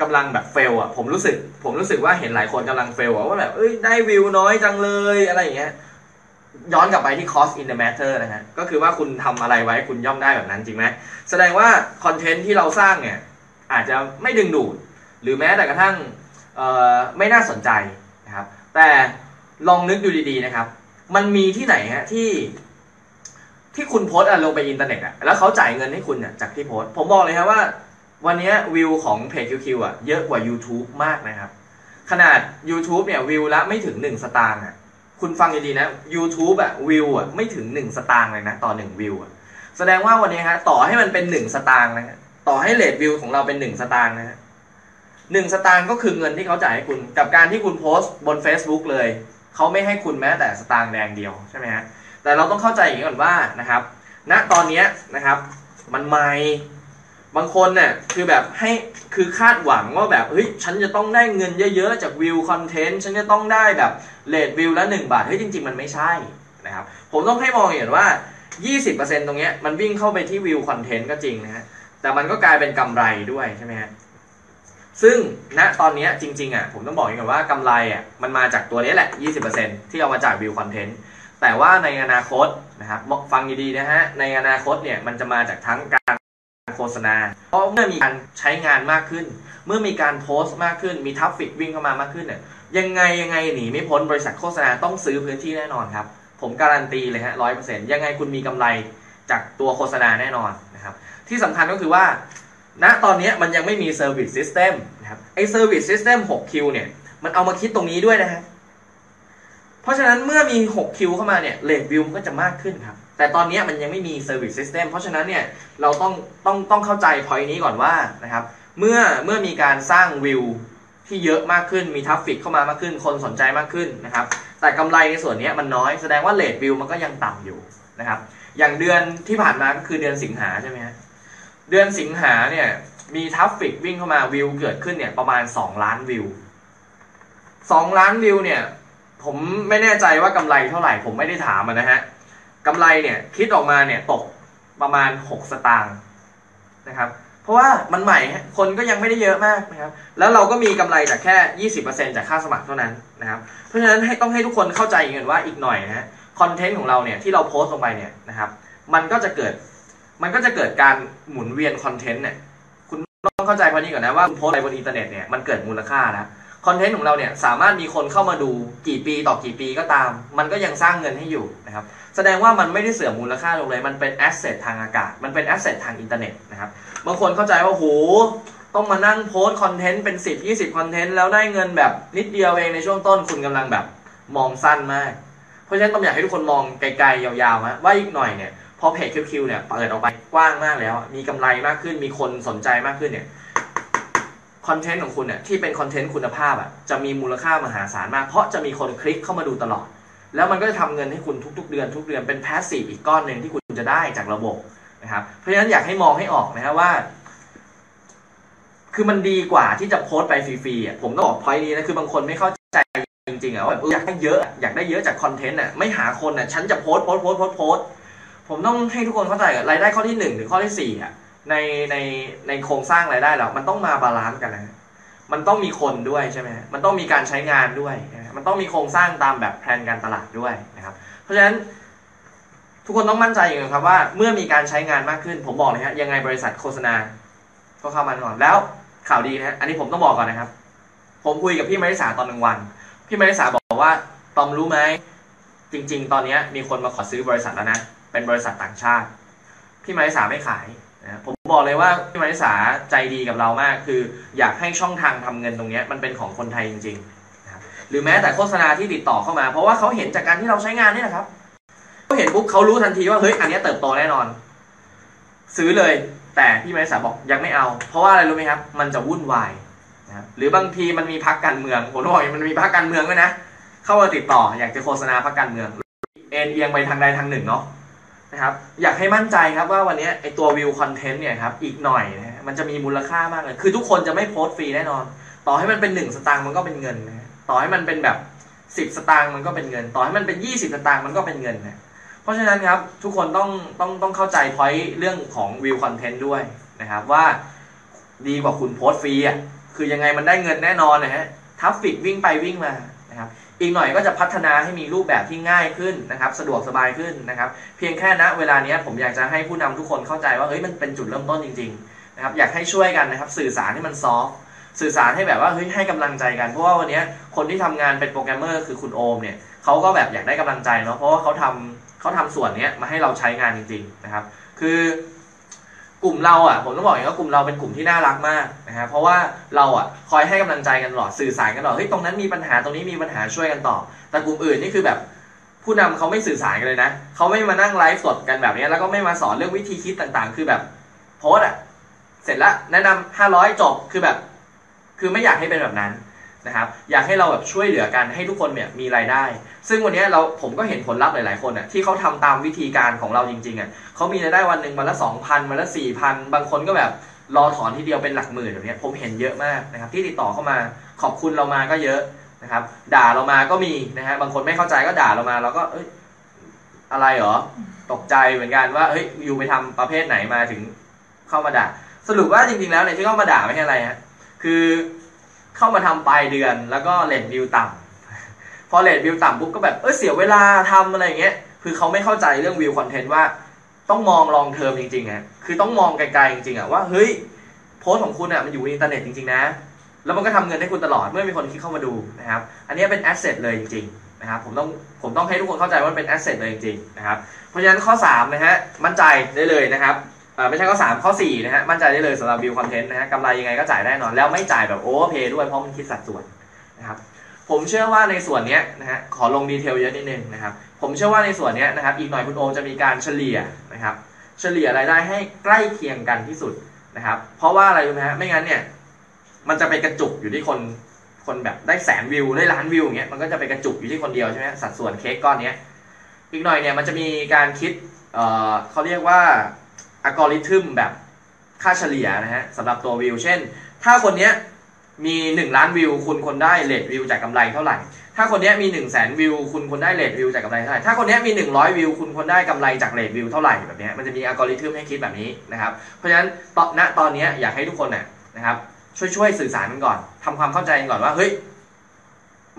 กำลังแบบเฟลอะผมรู้สึก ผมรู้สึกว่าเห็นหลายคนกำลังเฟลอะว่าแบบเอ้ยได้วิวน้อยจังเลยอะไรอย่างเงี้ยย้อนกลับไปที่ cost in the matter นะฮะก็คือว่าคุณทำอะไรไว้คุณย่อมได้แบบนั้นจริงไหมแสดงว่าคอนเทนต์ที่เราสร้างเนี่ยอาจจะไม่ดึงดูด หรือแม้แต่กระทั่งไม่น่าสนใจนะครับ แต่ลองนึกดูดีๆนะครับ มันมีที่ไหนฮะที่ที่คุณโพสต์ลงไปอินเทอร์เน็ตอะแล้วเขาจ่ายเงินให้คุณเนี่ยจากที่โพสต์ผมบอกเลยครับว่า วันนี้วิวของเพจ QQ อะเยอะกว่า YouTube มากนะครับ ขนาด YouTube เนี่ยวิวละไม่ถึง 1 สตางค์อะคุณฟังดีๆนะ YouTube อะวิวอะไม่ถึง 1 สตางค์เลยนะ ต่อ 1 วิวอะแสดงว่าวันนี้ฮะต่อให้มันเป็น 1 สตางค์นะฮะต่อให้เลทวิวของเราเป็น 1 สตางค์นะฮะหนึ่งสตางค์ก็คือเงินที่เขาจ่ายให้คุณ กับการที่คุณโพสต์บน Facebook เลย เขาไม่ให้คุณแม้แต่สตางค์แดงเดียวใช่ไหมฮะแต่เราต้องเข้าใจอย่างนี้ก่อนว่านะครับณตอนนี้นะครับ มันไม่ บางคนเนี่ยคือแบบให้คือคาดหวังว่าแบบเฮ้ยฉันจะต้องได้เงินเยอะๆ จากวิวคอนเทนต์ฉันจะต้องได้แบบเลทวิวละ1บาทเฮ้ยจริง ๆ มันไม่ใช่นะครับผมต้องให้มองเห็นว่า 20%ตรงเนี้ยมันวิ่งเข้าไปที่วิวคอนเทนต์ก็จริงนะฮะแต่มันก็กลายเป็นกำไรด้วยใช่ไหมฮะซึ่งณตอนนี้จริงๆอะผมต้องบอกอย่างนี้ว่ากำไรอะมันมาจากตัวนี้แหละ 20%ที่เอามาจาก view content แต่ว่าในอนาคตนะครับฟังดีๆนะฮะในอนาคตเนี่ยมันจะมาจากทั้งการ โฆษณา เพราะเมื่อมีการใช้งานมากขึ้น เมื่อมีการโพสต์มากขึ้น มี traffic วิ่งเข้ามามากขึ้นเนี่ย ยังไงยังไงหนีไม่พ้นบริษัทโฆษณาต้องซื้อพื้นที่แน่นอนครับ ผมการันตีเลยฮะร้อยเปอร์เซ็นต์ยังไงคุณมีกำไรจากตัวโฆษณาแน่นอนนะครับ ที่สำคัญก็คือว่า ณ ตอนนี้มันยังไม่มี Service System นะครับ ไอ้ Service System 6 Q เนี่ย มันเอามาคิดตรงนี้ด้วยนะฮะ เพราะฉะนั้นเมื่อมี6 Q เข้ามาเนี่ย rate view มันก็จะมากขึ้นครับ แต่ตอนนี้มันยังไม่มี Service System เพราะฉะนั้นเนี่ยเราต้องต้องต้องเข้าใจพอยนี้ก่อนว่านะครับเมื่อเมื่อมีการสร้างวิวที่เยอะมากขึ้นมี traffic เข้ามามากขึ้น คนสนใจมากขึ้นนะครับ แต่กำไรในส่วนนี้มันน้อยแสดงว่า rate view มันก็ยังต่ำอยู่นะครับ อย่างเดือนที่ผ่านมาก็คือเดือนสิงหาใช่ไหมฮะเดือนสิงหาเนี่ยมีทัฟฟิกวิ่งเข้ามาวิวเกิดขึ้นเนี่ยประมาณ 2 ล้านวิว 2 ล้านวิวเนี่ยผมไม่แน่ใจว่ากำไรเท่าไหร่ผมไม่ได้ถามนะฮะ กำไรเนี่ยคิดออกมาเนี่ยตกประมาณ 6 สตางค์นะครับ เพราะว่ามันใหม่คนก็ยังไม่ได้เยอะมากนะครับ แล้วเราก็มีกำไรจากแค่ 20%จากค่าสมัครเท่านั้นนะครับ เพราะฉะนั้นให้ต้องให้ทุกคนเข้าใจกันว่าอีกหน่อยนะฮะคอนเทนต์ของเราเนี่ยที่เราโพสต์ลงไปเนี่ยนะครับ มันก็จะเกิดมันก็จะเกิดการหมุนเวียนคอนเทนต์เนี่ยคุณต้องเข้าใจพอนี้ก่อนนะว่าคุณโพสต์อะไรบนอินเทอร์เน็ตเนี่ยมันเกิดมูลค่านะ คอนเทนต์ของเราเนี่ยสามารถมีคนเข้ามาดูกี่ปีต่อกี่ปีก็ตาม มันก็ยังสร้างเงินให้อยู่นะครับแสดงว่ามันไม่ได้เสื่อมมูลค่าลงเลย มันเป็น asset ทางอากาศ มันเป็น asset ทางอินเทอร์เน็ตนะครับบางคนเข้าใจว่าโหต้องมานั่งโพสต์คอนเทนต์เป็น 10 20 คอนเทนต์แล้วได้เงินแบบนิดเดียวเองในช่วงต้นคุณกำลังแบบมองสั้นมาก เพราะฉะนั้นต้องอยากให้ทุกคนมองไกลๆยาวๆนะว่าอีกหน่อยเนี่ยพอ PageQQ เนี่ยเปิดออกไปกว้างมากแล้ว มีกำไรมากขึ้นมีคนสนใจมากขึ้นเนี่ย คอนเทนต์ของคุณเนี่ยที่เป็นคอนเทนต์คุณภาพอะจะมีมูลค่ามหาศาลมาก เพราะจะมีคนคลิกเข้ามาดูตลอด แล้วมันก็จะทำเงินให้คุณทุก ๆ เดือนทุกเดือนเป็น passive อีกก้อนหนึ่งที่คุณจะได้จากระบบนะครับเพราะฉะนั้นอยากให้มองให้ออกนะครับว่า คือมันดีกว่าที่จะโพสต์ไปฟรีๆอะผมต้องบอกพอยนี้นะคือบางคนไม่เข้าใจจริงๆอะว่าอยากได้เยอะอยากได้เยอะจากคอนเทนต์อะไม่หาคนอะฉันจะโพสต์โพสต์โพสต์โพสต์โพสต์ผมต้องให้ทุกคนเข้าใจรายได้ข้อที่หนึ่งถึงข้อที่สี่อะ ในในในโครงสร้างรายได้เรามันต้องมา balance กันนะมันต้องมีคนด้วยใช่ไหมมันต้องมีการใช้งานด้วย มันต้องมีโครงสร้างตามแบบแผนการตลาดด้วยนะครับ เพราะฉะนั้นทุกคนต้องมั่นใจอย่างครับว่าเมื่อมีการใช้งานมากขึ้น ผมบอกเลยฮะยังไงบริษัทโฆษณา ก็เข้ามาก่อนแล้วข่าวดีนะฮะอันนี้ผมต้องบอกก่อนนะครับ ผมคุยกับพี่มาริสาตอนกลางวัน พี่มาริสาบอกว่าตอมรู้ไหมจริง ๆ ตอนนี้มีคนมาขอซื้อบริษัทแล้วนะเป็นบริษัทต่างชาติ พี่มาริสาไม่ขาย นะผมบอกเลยว่าพี่มาริสาใจดีกับเรามาก คืออยากให้ช่องทางทำเงินตรงนี้มันเป็นของคนไทยจริงๆนะครับหรือแม้แต่โฆษณาที่ติดต่อเข้ามา เพราะว่าเขาเห็นจากการที่เราใช้งานนี่แหละครับเขาเห็นปุ๊บเขารู้ทันทีว่าเฮ้ยอันนี้เติบโตแน่นอน ซื้อเลย แต่พี่มาริสาบอกยังไม่เอา เพราะว่าอะไรรู้ไหมครับ มันจะวุ่นวายนะหรือบางทีมันมีพักการเมืองผมต้องบอกมันมีพักการเมืองด้วยนะเข้ามาติดต่ออยากจะโฆษณาพักการเมืองเอ็นเอียงไปทางใดทางหนึ่งเนาะ นะครับอยากให้มั่นใจครับว่าวันนี้ไอตัววิวคอนเทนต์เนี่ยครับอีกหน่อยนะมันจะมีมูลค่ามากเลย คือทุกคนจะไม่โพสต์ฟรีแน่นอน ต่อให้มันเป็นหนึ่งสตางค์มันก็เป็นเงินนะต่อให้มันเป็นแบบสิบสตางค์มันก็เป็นเงิน ต่อให้มันเป็นยี่สิบสตางค์มันก็เป็นเงินนะเพราะฉะนั้นครับทุกคนต้องต้องต้องเข้าใจ point เรื่องของ view content ด้วยนะครับว่าดีกว่าคุณโพสต์ฟรีอะคือยังไงมันได้เงินแน่นอนนะฮะ traffic วิ่งไปวิ่งมา อีกหน่อยก็จะพัฒนาให้มีรูปแบบที่ง่ายขึ้นนะครับ สะดวกสบายขึ้นนะครับ เพียงแค่ณเวลานี้ผมอยากจะให้ผู้นำทุกคนเข้าใจว่าเฮ้ยมันเป็นจุดเริ่มต้นจริงๆนะครับอยากให้ช่วยกันนะครับ สื่อสารให้มัน softสื่อสารให้แบบว่าเฮ้ยให้กำลังใจกันเพราะว่าวันนี้คนที่ทำงานเป็นโปรแกรมเมอร์คือคุณโอมเนี่ยเขาก็แบบอยากได้กำลังใจเนาะเพราะว่าเขาทำเขาทำส่วนนี้มาให้เราใช้งานจริง ๆนะครับ คือ กลุ่มเราอะผมต้องบอกอย่างว่ากลุ่มเราเป็นกลุ่มที่น่ารักมากนะฮะเพราะว่าเราอะคอยให้กำลังใจกันตลอดสื่อสารกันตลอดเฮ้ยตรงนั้นมีปัญหาตรงนี้มีปัญหาช่วยกันต่อแต่กลุ่มอื่นนี่คือแบบผู้นำเขาไม่สื่อสารกันเลยนะเขาไม่มานั่งไลฟ์สดกันแบบนี้แล้วก็ไม่มาสอนเรื่องวิธีคิดต่างๆ คือแบบโพสอะเสร็จแล้วแนะนำห้าร้อยจบคือแบบ คือไม่อยากให้เป็นแบบนั้น นะครับอยากให้เราแบบช่วยเหลือกันให้ทุกคนเนี่ยมีรายได้ ซึ่งวันนี้เราผมก็เห็นผลลัพธ์หลาย ๆ คนอะที่เขาทำตามวิธีการของเราจริง ๆอะเขามีรายได้วันหนึ่งวันละสองพันวันละสี่พันบางคนก็แบบรอถอนทีเดียวเป็นหลักหมื่นแบบนี้ผมเห็นเยอะมากนะครับ ที่ติดต่อเข้ามาขอบคุณเรามาก็เยอะนะครับ ด่าเรามาก็มีนะฮะบางคนไม่เข้าใจก็ด่าเรามาเราก็เอ้ยอะไรเหรอตกใจเหมือนกันว่าเฮ้ยอยู่ไปทำประเภทไหนมาถึงเข้ามาด่า สรุปว่าจริง ๆ แล้วเนี่ยที่เข้ามาด่าไม่ใช่อะไรฮะคือ เข้ามาทำปลายเดือน แล้วก็ rate view ต่ำพอ rate view ต่ำปุ๊บก็แบบเออเสียเวลาทำอะไรอย่างเงี้ย คือเขาไม่เข้าใจเรื่อง view content ว่าต้องมอง long term จริงๆอะคือต้องมองไกลๆจริงๆอะว่าเฮ้ยโพสต์ของคุณอะมันอยู่ในอินเทอร์เน็ตจริงๆนะ แล้วมันก็ทำเงินให้คุณตลอดเมื่อมีคนคลิกเข้ามาดูนะครับ อันนี้เป็น asset เลยจริงๆนะครับ ผมต้องผมต้องให้ทุกคนเข้าใจว่าเป็น asset เลยจริงๆนะครับ เพราะฉะนั้นข้อ3นะฮะมั่นใจได้เลยนะครับ ไม่ใช่ข้อ3ข้อ4นะฮะมั่นใจได้เลยสำหรับ view content นะฮะกำไรยังไงก็จ่ายแน่นอน แล้วไม่จ่ายแบบ overpay ด้วยเพราะมันคิดสัดส่วนนะครับผมเชื่อว่าในส่วนนี้นะฮะขอลง detail เยอะนิดนึงนะครับผมเชื่อว่าในส่วนนี้นะครับอีกหน่อยคุณโอมจะมีการเฉลี่ยนะครับเฉลี่ยรายได้ให้ใกล้เคียงกันที่สุดนะครับเพราะว่าอะไรรู้ไหมฮะไม่งั้นเนี่ยมันจะไปกระจุกอยู่ที่คนคนแบบได้แสนวิวได้ล้านวิวอย่างเงี้ยมันก็จะไปกระจุกอยู่ที่คนเดียวใช่ไหมสัดส่วนเค้กก้อนเนี้ยอีกหน่อยเนี่ยมันจะมีการคิดเอ่อเขาเรียกว่า อัลกอริทึมแบบค่าเฉลี่ยนะฮะสำหรับตัววิว เช่น ถ้าคนเนี้ยมี 1 ล้านวิว คุณคนได้เลทวิวจากกำไรเท่าไหร่ ถ้าคนนี้มี1นึ่งแสนวิว คุณคนได้เลทวิวจากกำไรเท่าไหร่ ถ้าคนนี้มี 100 วิว คุณคนได้กำไรจากเลทวิวเท่าไหร่แบบนี้มันจะมีอัลกอริทึมให้คิดแบบนี้นะครับ เพราะฉะนั้นตอนณตอนนี้อยากให้ทุกคนน่ะนะครับช่วยช่วยสื่อสารกันก่อนทำความเข้าใจกันก่อนว่าเฮ้ย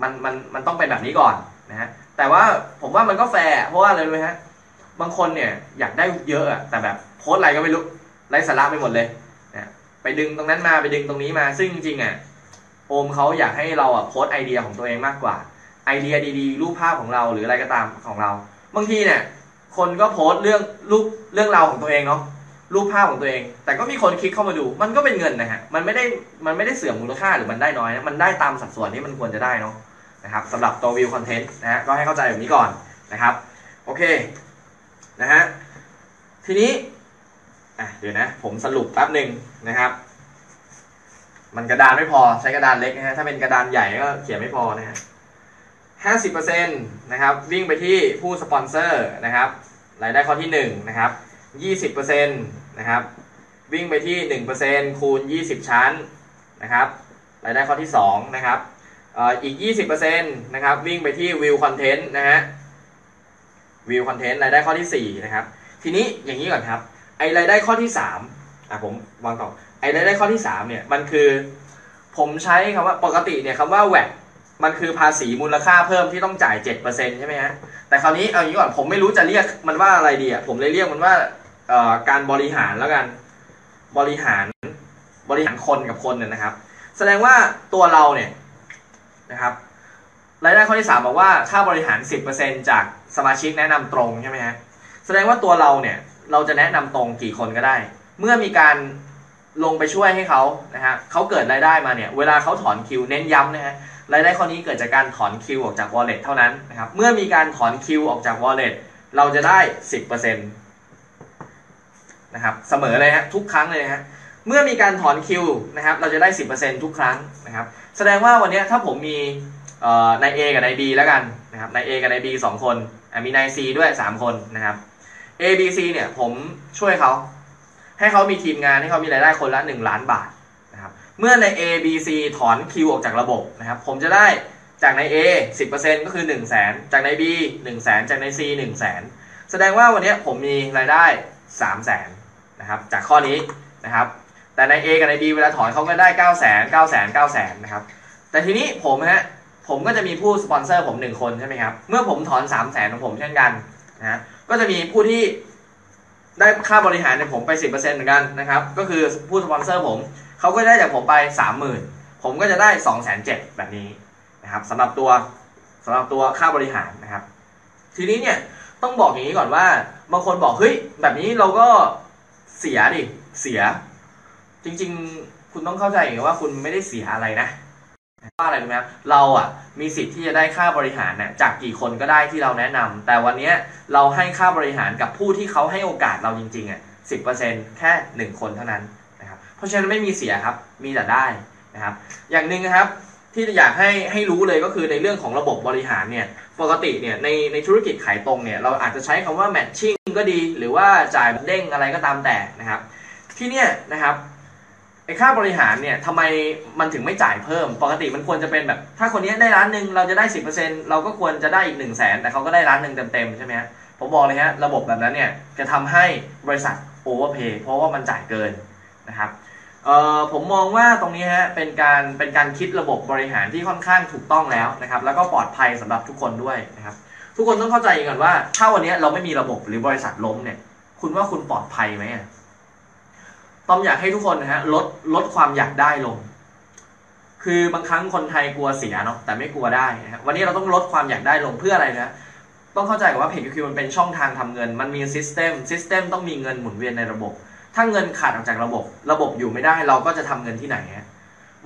มันมันมันต้องเป็นแบบนี้ก่อนนะฮะแต่ว่าผมว่ามันก็แฟร์เพราะว่าอะไรรู้ไหมฮะบางคนเนี่ยอยากได้เยอะอะแต่แบบ โพสอะไรก็ไม่รู้ไร้สาระไปหมดเลยนะไปดึงตรงนั้นมาไปดึงตรงนี้มา ซึ่งจริงๆอะโอมเขาอยากให้เราอะโพสไอเดียของตัวเองมากกว่า ไอเดียดีๆ รูปภาพของเราหรืออะไรก็ตามของเรา บางทีเนี่ย คนก็โพสเรื่องรูปเรื่องราวของตัวเองเนาะรูปภาพของตัวเอง แต่ก็มีคนคลิกเข้ามาดู มันก็เป็นเงินนะฮะ มันไม่ได้ มันไม่ได้เสื่อมมูลค่าหรือมันได้น้อยนะ มันได้ตามสัดส่วนที่มันควรจะได้เนาะนะครับสำหรับตัววิวคอนเทนต์นะฮะ ก็ให้เข้าใจแบบนี้ก่อนนะครับ โอเค นะฮะ ทีนี้ อะเดี๋ยวนะ ผมสรุปแป๊บหนึ่งนะครับ มันกระดานไม่พอใช้กระดานเล็กนะฮะถ้าเป็นกระดานใหญ่ก็เขียนไม่พอนะฮะห้าสิบเปอร์เซ็นต์นะครับวิ่งไปที่ผู้สปอนเซอร์นะครับรายได้ข้อที่หนึ่งนะครับยี่สิบเปอร์เซ็นต์นะครับวิ่งไปที่หนึ่งเปอร์เซ็นต์คูณยี่สิบชั้นนะครับรายได้ข้อที่สองนะครับอีกยี่สิบเปอร์เซ็นต์นะครับ วิ่งไปที่ view content นะฮะ view content รายได้ข้อที่สี่นะครับ ทีนี้อย่างนี้ก่อนครับ รายได้ข้อที่สามอะผมวางต่อไอ้รายได้ข้อที่สามเนี่ยมันคือผมใช้คำว่าปกติเนี่ยคำว่าแวดมันคือภาษีมูลค่าเพิ่มที่ต้องจ่าย7%ใช่ไหมฮะแต่คราวนี้เอาอย่างนี้ก่อนผมไม่รู้จะเรียกมันว่าอะไรดีอะผมเลยเรียกมันว่าการบริหารแล้วกันบริหารบริหารคนกับคนเนี่ยนะครับ แสดงว่าตัวเราเนี่ยนะครับรายได้ข้อที่สามบอกว่าค่าบริหาร10%จากสมาชิกแนะนำตรงใช่ไหมฮะแสดงว่าตัวเราเนี่ย เราจะแนะนำตรงกี่คนก็ได้ เมื่อมีการลงไปช่วยให้เขานะฮะเขาเกิดรายได้มาเนี่ย เวลาเขาถอนคิวเน้นย้ำนะฮะรายได้ข้อนี้เกิดจากการถอนคิวออกจาก wallet เท่านั้นนะครับ เมื่อมีการถอนคิวออกจาก wallet เราจะได้ 10%นะครับ เสมอเลยฮะทุกครั้งเลยฮะ เมื่อมีการถอนคิวนะครับ เราจะได้ 10%ทุกครั้งนะครับ แสดงว่าวันนี้ถ้าผมมีนาย A กับนาย B แล้วกันนะครับ นาย A กับนาย B สองคน มีนาย C ด้วย 3 คนนะครับ A B C เนี่ยผมช่วยเขาให้เขามีทีมงานให้เขามีรายได้คนละ 1 ล้านบาทนะครับเมื่อใน A B C ถอนคิวออกจากระบบนะครับผมจะได้จากใน A 10%ก็คือ 1 0 0 0 0แสนจากใน B 1 0 0 0 0แสนจากใน C 1 0 0 0 0แสนแสดงว่าวันนี้ผมมีรายได้ 3 0 0แสนนะครับจากข้อนี้นะครับแต่ใน A กับใน B เวลาถอนเขาก็ได้ 9 0 0 0 0 0 9 0 0 0 0 9 0 0 0นะครับแต่ทีนี้ผมฮะผมก็จะมีผู้สปอนเซอร์ผม 1 คนใช่ไหมครับเมื่อผมถอน 3 0 0 0 0 0ของผมเช่นกันนะ ก็จะมีผู้ที่ได้ค่าบริหารในผมไป 10%เหมือนกันนะครับ ก็คือผู้สปอนเซอร์ผมเขาก็ได้จากผมไป 30,000 ผมก็จะได้ 2 7 0 0 0แบบนี้นะครับสำหรับตัวสำหรับตัวค่าบริหารนะครับ ทีนี้เนี่ยต้องบอกอย่างนี้ก่อนว่าบางคนบอกเฮ้ยแบบนี้เราก็เสียดิเสีย จริง ๆ คุณต้องเข้าใจอย่างว่าคุณไม่ได้เสียอะไรนะ ว่าอะไรรู้ไหมครับเราอะมีสิทธิ์ที่จะได้ค่าบริหารเนี่ยจากกี่คนก็ได้ที่เราแนะนำแต่วันนี้เราให้ค่าบริหารกับผู้ที่เขาให้โอกาสเราจริงๆอะสิแค่หนึ่งคนเท่านั้นนะครับเพราะฉะนั้นไม่มีเสียครับมีแต่ได้นะครับอย่างหนึ่งนะครับที่อยากให้ให้รู้เลยก็คือในเรื่องของระบบบริหารเนี่ยปกติเนี่ยในในธุรกิจขายตรงเนี่ยเราอาจจะใช้คำว่า matching ก็ดี หรือว่าจ่ายเด้งอะไรก็ตามแต่นะครับที่เนี่ยนะครับ ไอ้ค่าบริหารเนี่ยทำไมมันถึงไม่จ่ายเพิ่ม ปกติมันควรจะเป็นแบบ ถ้าคนนี้ได้ล้านหนึ่งเราจะได้สิบเปอร์เซ็นต์เราก็ควรจะได้อีกหนึ่งแสนแต่เขาก็ได้ล้านหนึ่งเต็มๆใช่ไหมฮะผมบอกเลยฮะระบบแบบนั้นเนี่ยจะทำให้บริษัทโอเวอร์เพย์เพราะว่ามันจ่ายเกินนะครับเอ่อผมมองว่าตรงนี้ฮะเป็นการเป็นการคิดระบบบริหารที่ค่อนข้างถูกต้องแล้วนะครับแล้วก็ปลอดภัยสำหรับทุกคนด้วยนะครับทุกคนต้องเข้าใจก่อนว่าถ้าวันนี้เราไม่มีระบบหรือบริษัทล้มเนี่ย คุณว่าคุณปลอดภัยไหมอะ ต้อมอยากให้ทุกคนนะฮะลดลดความอยากได้ลง คือบางครั้งคนไทยกลัวเสียเนาะแต่ไม่กลัวได้นะครับวันนี้เราต้องลดความอยากได้ลงเพื่ออะไรนะต้องเข้าใจก่อนว่าเพจคิวมันเป็นช่องทางทำเงิน มันมี system system ต้องมีเงินหมุนเวียนในระบบ ถ้าเงินขาดออกจากระบบ ระบบอยู่ไม่ได้เราก็จะทำเงินที่ไหนฮะ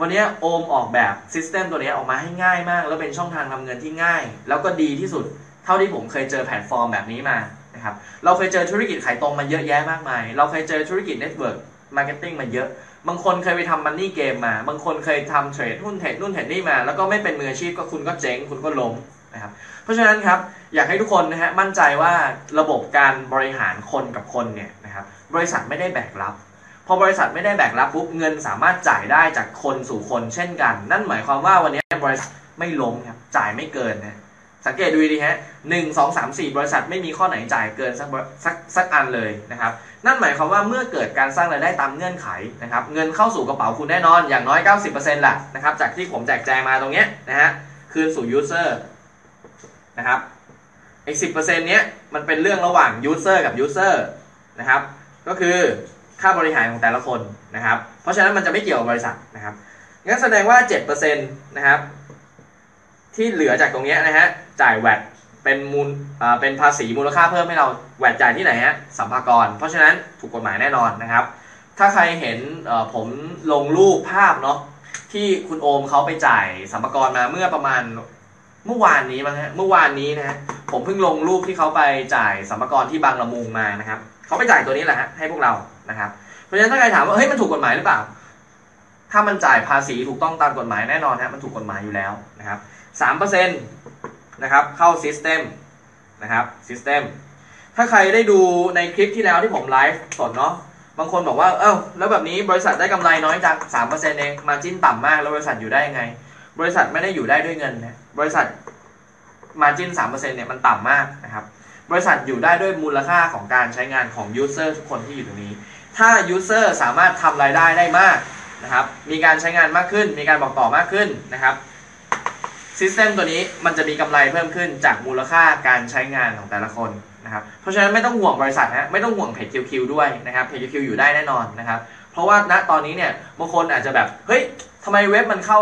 วันนี้โอมออกแบบ system ตัวนี้ออกมาให้ง่ายมาก แล้วเป็นช่องทางทำเงินที่ง่าย แล้วก็ดีที่สุด เท่าที่ผมเคยเจอแพลตฟอร์มแบบนี้มานะครับเราเคยเจอธุรกิจขายตรงมาเยอะแยะมากมาย เราเคยเจอธุรกิจ network marketing มาเยอะ บางคนเคยไปทำ money game มา บางคนเคยทำเทรดหุ้นเทรดนู่นเทรดนี่มา แล้วก็ไม่เป็นมืออาชีพก็คุณก็เจ๊งคุณก็ล้มนะครับ เพราะฉะนั้นครับอยากให้ทุกคนนะฮะมั่นใจว่าระบบการบริหารคนกับคนเนี่ยนะครับบริษัทไม่ได้แบกรับ พอบริษัทไม่ได้แบกรับปุ๊บเงินสามารถจ่ายได้จากคนสู่คนเช่นกัน นั่นหมายความว่าวันนี้บริษัทไม่ล้มครับจ่ายไม่เกินนะ สังเกตดูดีฮะหนึ่งสองสามสี่บริษัทไม่มีข้อไหนจ่ายเกินสักสักสักอันเลยนะครับ นั่นหมายความว่าเมื่อเกิดการสร้างรายได้ตามเงื่อนไขนะครับ เงินเข้าสู่กระเป๋าคุณแน่นอนอย่างน้อย 90%แหละนะครับ จากที่ผมแจกแจงมาตรงเนี้ยนะฮะ คืนสู่ user นะครับอีกสิบเนี้ยมันเป็นเรื่องระหว่าง user กับ user นะครับ ก็คือค่าบริหารของแต่ละคนนะครับ เพราะฉะนั้นมันจะไม่เกี่ยวกับบริษัทนะครับงั้นแสดงว่า7%นะครับ ที่เหลือจากตรงนี้นะฮะจ่ายแวดเป็นมูลเป็นภาษีมูลค่าเพิ่มให้เราแวดจ่ายที่ไหนฮะสัมภากร เพราะฉะนั้นถูกกฎหมายแน่นอนนะครับ ถ้าใครเห็นผมลงรูปภาพเนาะที่คุณโอมเขาไปจ่ายสัมภากรมาเมื่อประมาณเมื่อวานนี้มั้งฮะเมื่อวานนี้นะฮะผมเพิ่งลงรูปที่เขาไปจ่ายสัมภากรที่บางละมุงมานะครับเขาไปจ่ายตัวนี้แหละฮะให้พวกเรานะครับเพราะฉะนั้นถ้าใครถามว่าเฮ้ยมันถูกกฎหมายหรือเปล่า ถ้ามันจ่ายภาษีถูกต้องตามกฎหมายแน่นอนฮะมันถูกกฎหมายอยู่แล้วนะครับ สามเปอร์เซ็นต์นะครับเข้า system นะครับ system ถ้าใครได้ดูในคลิปที่แล้วที่ผมไลฟ์สดเนาะบางคนบอกว่าเอ้าแล้วแบบนี้บริษัทได้กำไรน้อยจังสามเปอร์เซ็นต์เอง margin ต่ำมากแล้วบริษัทอยู่ได้ยังไง บริษัทไม่ได้อยู่ได้ด้วยเงินนะบริษัท margin สามเปอร์เซ็นต์เนี่ยมันต่ำมากนะครับบริษัทอยู่ได้ด้วยมูลค่าของการใช้งานของ user ทุกคนที่อยู่ตรงนี้ ถ้า user สามารถทำรายได้ได้มากนะครับ มีการใช้งานมากขึ้น มีการบอกต่อมากขึ้นนะครับ system ตัวนี้มันจะมีกำไรเพิ่มขึ้นจากมูลค่าการใช้งานของแต่ละคนนะครับ เพราะฉะนั้นไม่ต้องห่วงบริษัทฮะไม่ต้องห่วงเพจคิวด้วยนะครับเพจคิวอยู่ได้แน่นอนนะครับ เพราะว่าณตอนนี้เนี่ยบางคนอาจจะแบบเฮ้ยทำไมเว็บมันเข้า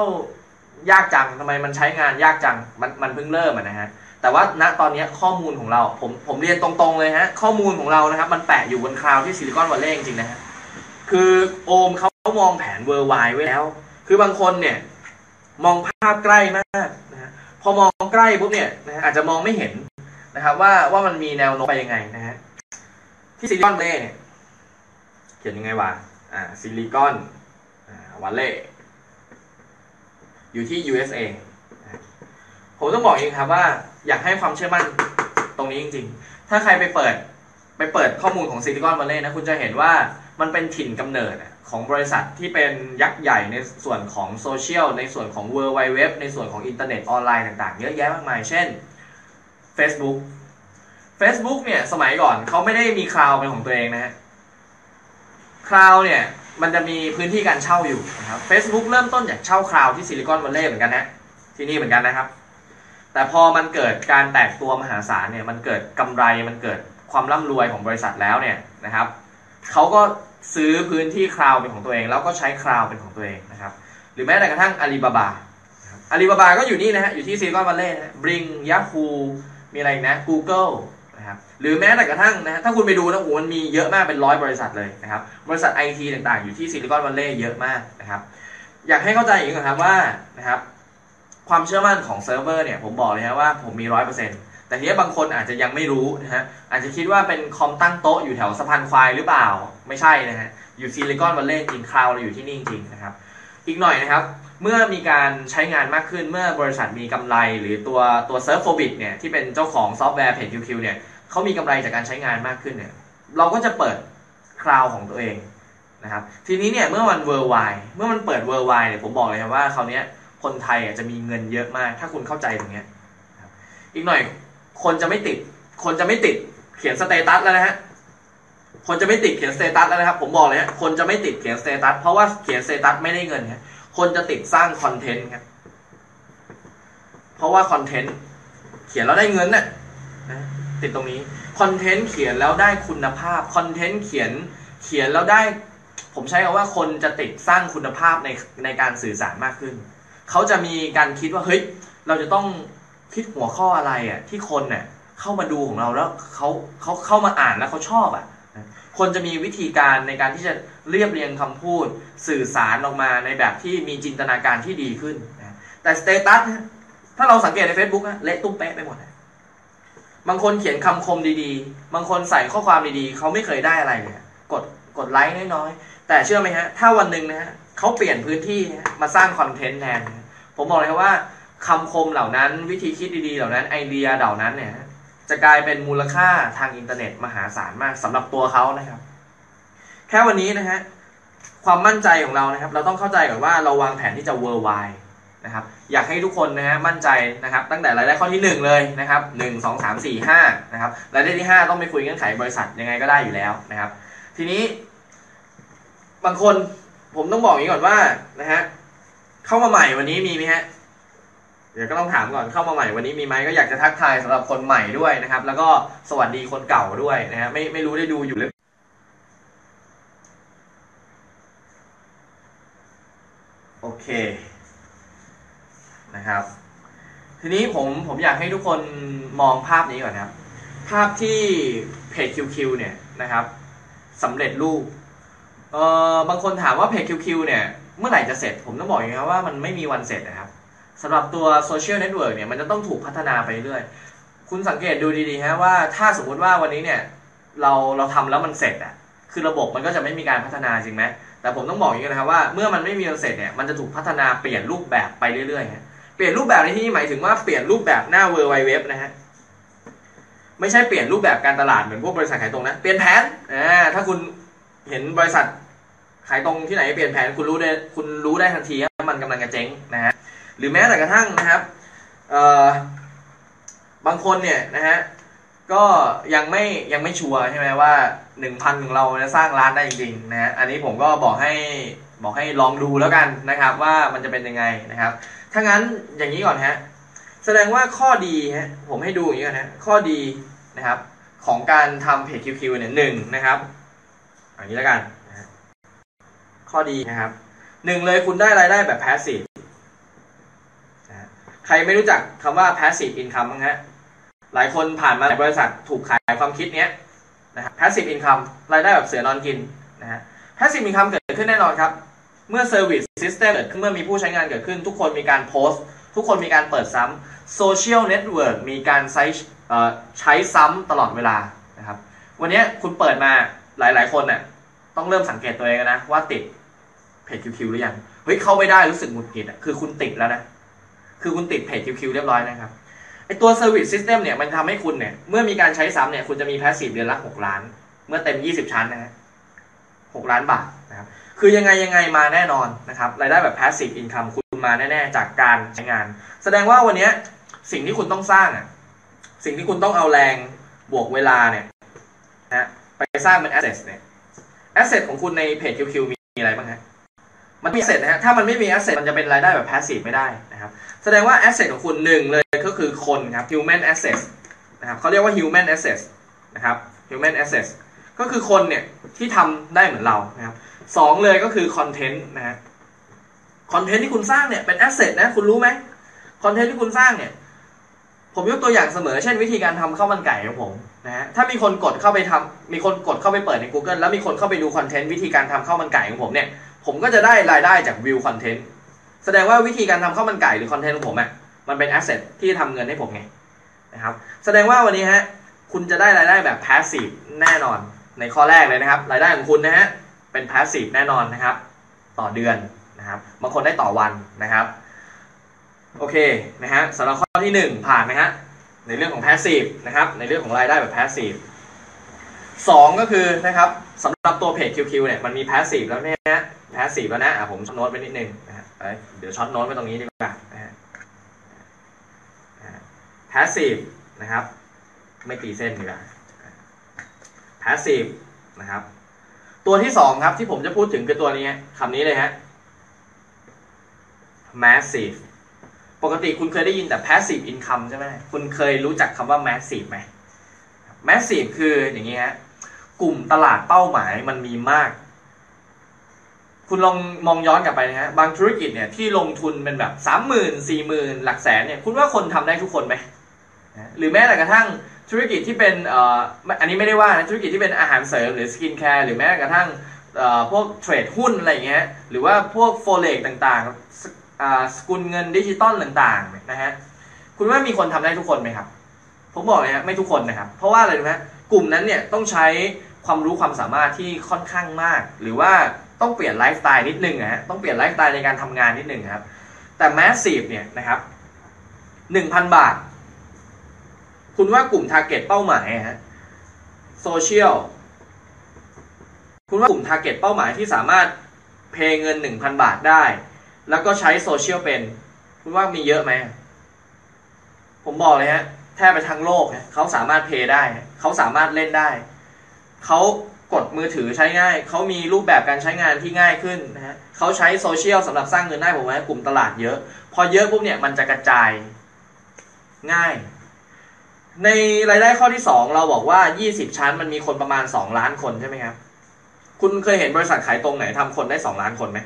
ยากจังทำไมมันใช้งานยากจังมันมันเพิ่งเริ่มนะฮะแต่ว่าณตอนนี้ข้อมูลของเราผมผมเรียนตรงๆเลยฮะข้อมูลของเรานะครับ มันแปะอยู่บน cloud ที่ Silicon Valley จริงๆนะฮะคือโอมเขามองแผน worldwide ไว้แล้ว คือบางคนเนี่ย มองภาพใกล้มาก อมองใกล้ปุ๊บเนี่ยนะอาจจะมองไม่เห็นนะครับ ว่าว่ามันมีแนวโน้มไปยังไงนะฮะที่ Silicon Valley เนี่ยเขียนยังไงวะอ่า Silicon Valleyอยู่ที่ USA ผมต้องบอกเองครับว่าอยากให้ความเชื่อมั่นตรงนี้จริง ๆ ถ้าใครไปเปิดไปเปิดข้อมูลของ Silicon Valley นะคุณจะเห็นว่า มันเป็นถิ่นกำเนิดของบริษัทที่เป็นยักษ์ใหญ่ในส่วนของโซเชียลในส่วนของ World Wide Web ในส่วนของอินเทอร์เน็ตออนไลน์ต่างๆ เยอะแยะมากมาย เช่น Facebook Facebook เนี่ยสมัยก่อนเขาไม่ได้มี cloud เป็นของตัวเองนะฮะcloud เนี่ยมันจะมีพื้นที่การเช่าอยู่นะครับ Facebook เริ่มต้นจากเช่า cloud ที่ Silicon Valley เหมือนกันนะที่นี่เหมือนกันนะครับ แต่พอมันเกิดการแตกตัวมหาศาลเนี่ยมันเกิดกำไรมันเกิดความร่ำรวยของบริษัทแล้วเนี่ยนะครับเขาก็ ซื้อพื้นที่ cloud เป็นของตัวเอง แล้วก็ใช้ cloud เป็นของตัวเองนะครับ หรือแม้แต่กระทั่งอาลีบาบาอาลีบาบาก็อยู่นี่นะฮะ อยู่ที่ Silicon Valley นะ Bing Yahoo มีอะไรนะ Google นะครับหรือแม้แต่กระทั่งนะถ้าคุณไปดูนะโอ้มันมีเยอะมากเป็นร้อยบริษัทเลยนะครับ บริษัทไอทีต่างๆ อยู่ที่ Silicon Valley เยอะมากนะครับ อยากให้เข้าใจอย่างนี้ก่อนครับว่านะครับ ความเชื่อมั่นของเซิร์ฟเวอร์เนี่ยผมบอกเลยครับว่าผมมีร้อยเปอร์เซ็นต์ แต่ทีนี้บางคนอาจจะยังไม่รู้นะฮะอาจจะคิดว่าเป็นคอมตั้งโต๊ะอยู่แถวสะพานควายหรือเปล่าไม่ใช่นะฮะอยู่ Silicon Valley จริง cloud เราอยู่ที่นี่จริงนะครับ อีกหน่อยนะครับ เมื่อมีการใช้งานมากขึ้นเมื่อบริษัทมีกำไรหรือตัวตัวเซิร์ฟโฟบิกเนี่ยที่เป็นเจ้าของซอฟต์แวร์เพจคิวเนี่ยเขามีกำไรจากการใช้งานมากขึ้นเนี่ยเราก็จะเปิด cloud ของตัวเองนะครับทีนี้เนี่ยเมื่อมัน worldwide เมื่อมันเปิด worldwide เนี่ยผมบอกเลยครับว่าคราวนี้คนไทยจะมีเงินเยอะมาก ถ้าคุณเข้าใจตรงนี้อีกหน่อย คนจะไม่ติด คนจะไม่ติดเขียน status แล้วนะฮะคนจะไม่ติดเขียน status แล้วนะครับ ผมบอกเลยฮะคนจะไม่ติดเขียน status เพราะว่าเขียน status ไม่ได้เงินครับคนจะติดสร้างคอนเทนต์ครับเพราะว่าคอนเทนต์เขียนแล้วได้เงินน่ะนะติดตรงนี้คอนเทนต์เขียนแล้วได้คุณภาพคอนเทนต์เขียนเขียนแล้วได้ ผมใช้คำว่าคนจะติดสร้างคุณภาพในในการสื่อสารมากขึ้น เขาจะมีการคิดว่าเฮ้ยเราจะต้อง คิดหัวข้ออะไรอะ ที่คนเนี่ยเข้ามาดูของเราแล้วเขาเขาเข้ามาอ่านแล้วเขาชอบอะคนจะมีวิธีการในการที่จะเรียบเรียงคำพูด สื่อสารออกมาในแบบที่มีจินตนาการที่ดีขึ้นแต่สเตตัสถ้าเราสังเกตใน Facebook นะเละตุ้มเป๊ะไปหมดบางคนเขียนคำคมดีๆ บางคนใส่ข้อความดีๆ เขาไม่เคยได้อะไรเลยกดกดไลค์น้อยๆ แต่เชื่อไหมฮะ ถ้าวันหนึ่งนะฮะเขาเปลี่ยนพื้นที่มาสร้างคอนเทนต์แทน ผมบอกเลยครับว่า คำคมเหล่านั้น วิธีคิดดีๆ เหล่านั้นไอเดียเหล่านั้นเนี่ยจะกลายเป็นมูลค่าทางอินเทอร์เน็ตมหาศาลมากสำหรับตัวเขานะครับ แค่วันนี้นะฮะความมั่นใจของเรานะครับ เราต้องเข้าใจก่อนว่าเราวางแผนที่จะ worldwide นะครับ อยากให้ทุกคนนะฮะมั่นใจนะครับ ตั้งแต่รายได้ข้อที่ 1 เลยนะครับ1 2 3 4 5นะครับรายได้ที่ 5 ต้องไปคุยเงื่อนไขบริษัทยังไงก็ได้อยู่แล้วนะครับ ทีนี้ บางคนผมต้องบอกอย่างนี้ก่อนว่านะฮะเข้ามาใหม่วันนี้มีไหมฮะ เดี๋ยวก็ต้องถามก่อนเข้ามาใหม่วันนี้มีไหมก็อยากจะทักทายสำหรับคนใหม่ด้วยนะครับ แล้วก็สวัสดีคนเก่าด้วยนะฮะไม่ไม่รู้ได้ดูอยู่หรือโอเคนะครับ ทีนี้ผมผมอยากให้ทุกคนมองภาพนี้ก่อนนะครับ ภาพที่เพจ QQ เนี่ยนะครับสำเร็จรูปเอ่อบางคนถามว่าเพจ QQ เนี่ยเมื่อไหร่จะเสร็จผมต้องบอกอย่างนี้ครับว่ามันไม่มีวันเสร็จนะครับ สำหรับตัวโซเชียลเน็ตเวิร์กเนี่ยมันจะต้องถูกพัฒนาไปเรื่อย คุณสังเกตดูดีๆฮะว่าถ้าสมมุติว่าวันนี้เนี่ยเราเราทำแล้วมันเสร็จอะคือระบบมันก็จะไม่มีการพัฒนาจริงไหมแต่ผมต้องบอกอย่างนี้นะครับว่าเมื่อมันไม่มีเสร็จเนี่ยมันจะถูกพัฒนาเปลี่ยนรูปแบบไปเรื่อยๆฮะเปลี่ยนรูปแบบในที่นี้หมายถึงว่าเปลี่ยนรูปแบบหน้า World Wide Web นะฮะไม่ใช่เปลี่ยนรูปแบบการตลาดเหมือนพวกบริษัทขายตรงนะเปลี่ยนแผนอ่าถ้าคุณเห็นบริษัทขายตรงที่ไหนเปลี่ยนแผนคุณรู้ได้คุณรู้ได้ทันทีว่ามันกำลังจะเจ๊งนะฮะ หรือแม้แต่กระทั่งนะครับบางคนเนี่ยนะฮะก็ยังไม่ยังไม่ชัวร์ใช่ไหมว่าหนึ่งพันของเราจะสร้างร้านได้จริงๆนะฮะอันนี้ผมก็บอกให้บอกให้ลองดูแล้วกันนะครับ ว่ามันจะเป็นยังไงนะครับ ถ้างั้นอย่างนี้ก่อนฮะแสดงว่าข้อดีฮะผมให้ดูอย่างนี้ก่อนนะข้อดีนะครับของการทำเพจ QQ เนี่ยหนึ่งนะครับอย่างนี้แล้วกันข้อดีนะครับหนึ่งเลยคุณได้รายได้แบบ passive นะฮะ ใครไม่รู้จักคำว่า passive income บ้างฮะ หลายคนผ่านมาหลายบริษัทถูกขายความคิดเนี้ยนะฮะ passive income รายได้แบบเสือนอนกินนะฮะ passive income เกิดขึ้นแน่นอนครับ เมื่อ service system เกิดขึ้นเมื่อมีผู้ใช้งานเกิดขึ้น ทุกคนมีการโพสต์ ทุกคนมีการเปิดซ้ำโซเชียลเน็ตเวิร์กมีการใช้ใช้ซ้ำตลอดเวลานะครับ วันนี้คุณเปิดมาหลาย ๆ คนน่ะต้องเริ่มสังเกตตัวเองนะว่าติดเพจ QQ หรือยัง เฮ้ยเข้าไม่ได้รู้สึกหงุดหงิดอะคือคุณติดแล้วนะ คือคุณติดเพจ QQ เรียบร้อยนะครับไอตัว Service System เนี่ยมันทำให้คุณเนี่ย เมื่อมีการใช้ซ้ำเนี่ย คุณจะมี Passive เดือนละ 6 ล้าน เมื่อเต็ม 20 ชั้นนะฮะ6ล้านบาทนะครับ คือยังไงยังไงมาแน่นอนนะครับ รายได้แบบ Passive Income คุณมาแน่ ๆ จากการใช้งาน แสดงว่าวันนี้สิ่งที่คุณต้องสร้างอะ สิ่งที่คุณต้องเอาแรงบวกเวลาเนี่ยนะไปสร้างเป็น Asset เนี่ย Asset ของคุณในเพจ QQ มีอะไรบ้างฮะ มันมี Asset นะฮะถ้ามันไม่มี Asset มันจะเป็นรายได้แบบ Passive ไม่ได้นะครับแสดงว่า Asset ของคุณหนึ่งเลยก็คือคนครับ Human asset นะครับเขาเรียกว่า Human asset นะครับ Human asset ก็คือคนเนี่ยที่ทำได้เหมือนเรานะครับสองเลยก็คือ Content นะฮะคอนเทนต์ที่คุณสร้างเนี่ยเป็น asset นะคุณรู้ไหมคอนเทนต์ที่คุณสร้างเนี่ย ผมยกตัวอย่างเสมอ เช่นวิธีการทำข้าวมันไก่ของผมนะฮะถ้ามีคนกดเข้าไปทำมีคนกดเข้าไปเปิดใน Google แล้วมีคนเข้าไปดูคอนเทนต์วิธีการทำข้าวมันไก่ของผมเนี่ย ผมก็จะได้รายได้จากวิวคอนเทนต์แสดงว่าวิธีการทำข้าวมันไก่หรือคอนเทนต์ของผมอะมันเป็น asset ที่ทำเงินให้ผมไงนะครับแสดงว่าวันนี้ฮะคุณจะได้รายได้แบบ passive แน่นอนในข้อแรกเลยนะครับ รายได้ของคุณนะฮะเป็น passive แน่นอนนะครับ ต่อเดือนนะครับบางคนได้ต่อวันนะครับโอเคนะฮะสำหรับข้อที่ 1 ผ่านนะฮะในเรื่องของ passive นะครับในเรื่องของรายได้แบบ passive ส สองก็คือนะครับสำหรับตัวเพจ QQ เนี่ยมันมี passive แล้วเนี่ย passive แล้วนะอะผมช็อตโน้ตไปนิดนึงนะฮะเอ้ยเดี๋ยวช็อตโน้ตไปตรงนี้ดีกว่านะฮะ passive นะครับ ไม่ตีเส้นดีกว่า passive นะครับ ตัวที่สองครับที่ผมจะพูดถึงคือตัวนี้คำนี้เลยฮะ massive ปกติคุณเคยได้ยินแต่ passive income ใช่ไหมคุณเคยรู้จักคำว่า massive ไหม massive คืออย่างนี้ฮะ กลุ่มตลาดเป้าหมายมันมีมาก คุณลองมองย้อนกลับไปนะฮะบางธุรกิจเนี่ยที่ลงทุนเป็นแบบสามหมื่นสี่หมื่นหลักแสนเนี่ยคุณว่าคนทำได้ทุกคนไหมหรือแม้แต่กระทั่งธุรกิจที่เป็นเอ่ออันนี้ไม่ได้ว่านะธุรกิจที่เป็นอาหารเสริมหรือสกินแคร์หรือแม้กระทั่งเอ่อพวกเทรดหุ้นอะไรเงี้ยหรือว่าพวก Forex ต่างๆสอ่สกุลเงินดิจิตอลต่างๆนะฮะคุณว่ามีคนทำได้ทุกคนไหมครับ ผมบอกเลยฮะไม่ทุกคนนะครับ เพราะว่าอะไรรู้ไหมกลุ่มนั้นเนี่ยต้องใช้ ความรู้ความสามารถที่ค่อนข้างมาก หรือว่าต้องเปลี่ยนไลฟ์สไตล์นิดนึงนะฮะต้องเปลี่ยนไลฟ์สไตล์ในการทำงานนิดนึงครับ แต่ massive เนี่ยนะครับหนึ่งพันบาท คุณว่ากลุ่ม target เป้าหมายฮะโซเชียลคุณว่ากลุ่ม target เป้าหมายที่สามารถ pay เงินหนึ่งพันบาทได้ แล้วก็ใช้โซเชียลเป็น คุณว่ามีเยอะไหมผมบอกเลยฮะแทบไปทั้งโลกเขาสามารถเพย์ได้ เขาสามารถเล่นได้ เขากดมือถือใช้ง่าย เขามีรูปแบบการใช้งานที่ง่ายขึ้นนะฮะเขาใช้โซเชียลสำหรับสร้างเงินได้ผมว่ากลุ่มตลาดเยอะ พอเยอะปุ๊บเนี่ยมันจะกระจายง่าย ในรายได้ข้อที่ 2 เราบอกว่า 20 ชั้นมันมีคนประมาณ 2 ล้านคนใช่ไหมครับ คุณเคยเห็นบริษัทขายตรงไหนทำคนได้ 2 ล้านคนไหม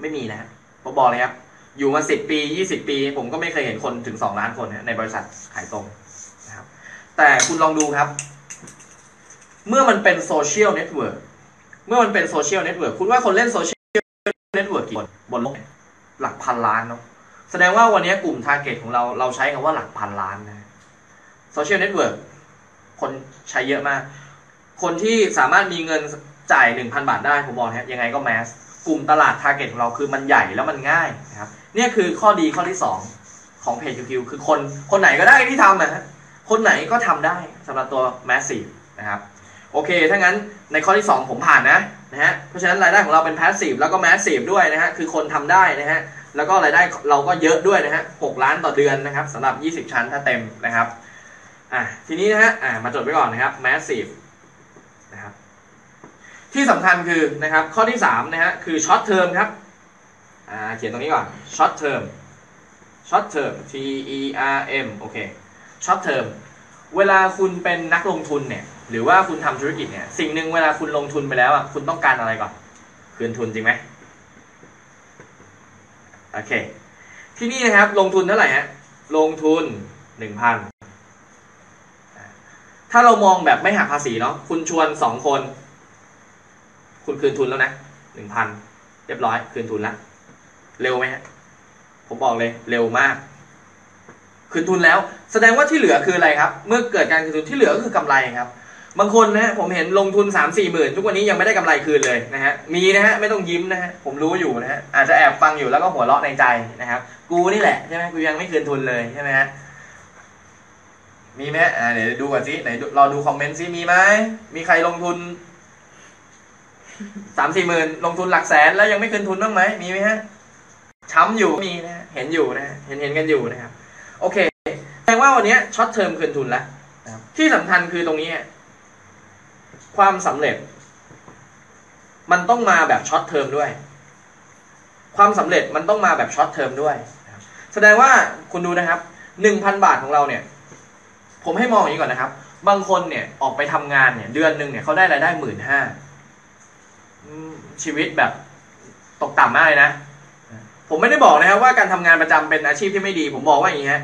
ไม่มีนะผมบอกเลยครับ อยู่มา10 ปี 20 ปี ผมก็ไม่เคยเห็นคนถึง 2 ล้านคนในบริษัทขายตรงนะครับ แต่คุณลองดูครับ เมื่อมันเป็นโซเชียลเน็ตเวิร์กเมื่อมันเป็นโซเชียลเน็ตเวิร์กคุณว่าคนเล่นโซเชียลเน็ตเวิร์กกี่คนบนโลกหลักพันล้านเนาะแสดงว่าวันนี้กลุ่ม target ของเราเราใช้คำว่าหลักพันล้านนะโซเชียลเน็ตเวิร์กคนใช้เยอะมาก คนที่สามารถมีเงินจ่าย 1,000 บาทได้ผมบอกนะยังไงก็ mass กลุ่มตลาด target ของเราคือมันใหญ่แล้วมันง่ายนะครับเนี่ยคือข้อดีข้อที่ 2 ของเพจคิวคือคนคนไหนก็ได้ที่ทำนะฮะคนไหนก็ทำได้สำหรับตัว massive นะครับ โอเค ถ้างั้นในข้อที่ 2 ผมผ่านนะนะฮะ เพราะฉะนั้นรายได้ของเราเป็น passive แล้วก็ massive ด้วยนะฮะ คือคนทำได้นะฮะ แล้วก็รายได้เราก็เยอะด้วยนะฮะหกล้านต่อเดือนนะครับสำหรับ 20 ชั้นถ้าเต็มนะครับ อะ ทีนี้นะฮะ อะมาจดไว้ก่อนนะครับ massive นะครับ ที่สำคัญคือนะครับข้อที่3นะฮะคือ short term ครับ อ่า เขียนตรงนี้ก่อน short term short term T E R M โอเค short term เวลาคุณเป็นนักลงทุนเนี่ย หรือว่าคุณทำธุรกิจเนี่ย สิ่งหนึ่งเวลาคุณลงทุนไปแล้วอะคุณต้องการอะไรก่อน คืนทุนจริงไหมโอเค ที่นี่นะครับ ลงทุนเท่าไหร่ฮะลงทุนหนึ่งพันถ้าเรามองแบบไม่หักภาษีเนาะคุณชวนสองคน คุณคืนทุนแล้วนะหนึ่งพันเรียบร้อย คืนทุนแล้วเร็วไหมฮะผมบอกเลยเร็วมาก คืนทุนแล้ว แสดงว่าที่เหลือคืออะไรครับ เมื่อเกิดการคืนทุนที่เหลือก็คือกำไรครับ บางคนนะผมเห็นลงทุน 3 4มสี่หมื่นทุกวันนี้ยังไม่ได้กำไรคืนเลยนะฮะมีนะฮะไม่ต้องยิ้มนะฮะผมรู้อยู่นะฮะอาจจะแอบฟังอยู่แล้วก็หัวเราะในใจนะครับกูนี่แหละใช่ไหมกูยังไม่คืนทุนเลยใช่ไหมฮะมีไหมอ่าเดี๋ยวดูก่อนสิไหนรอดูคอมเมนต์ซิมีไหมมีใครลงทุนสามสี่หมื่นลงทุนหลักแสนแล้วยังไม่คืนทุนบ้างไหมมีไหมฮะช้ำอยู่มีนะเห็นอยู่นะเห็นเห็นกันอยู่นะครับ โอเคแสดงว่าวันนี้ช็อตเทอมคืนทุนแล้วนะที่สำคัญคือตรงนี้ ความสำเร็จ มันต้องมาแบบ short term ด้วย ความสำเร็จมันต้องมาแบบ short term ด้วย แสดงว่าคุณดูนะครับหนึ่งพันบาทของเราเนี่ย ผมให้มองอย่างนี้ก่อนนะครับ บางคนเนี่ยออกไปทำงานเนี่ย เดือนหนึ่งเนี่ยเขาได้รายได้หมื่นห้าชีวิตแบบตกต่ำมากเลยนะ ผมไม่ได้บอกนะครับว่าการทำงานประจำเป็นอาชีพที่ไม่ดี ผมบอกว่าอย่างนี้ฮะ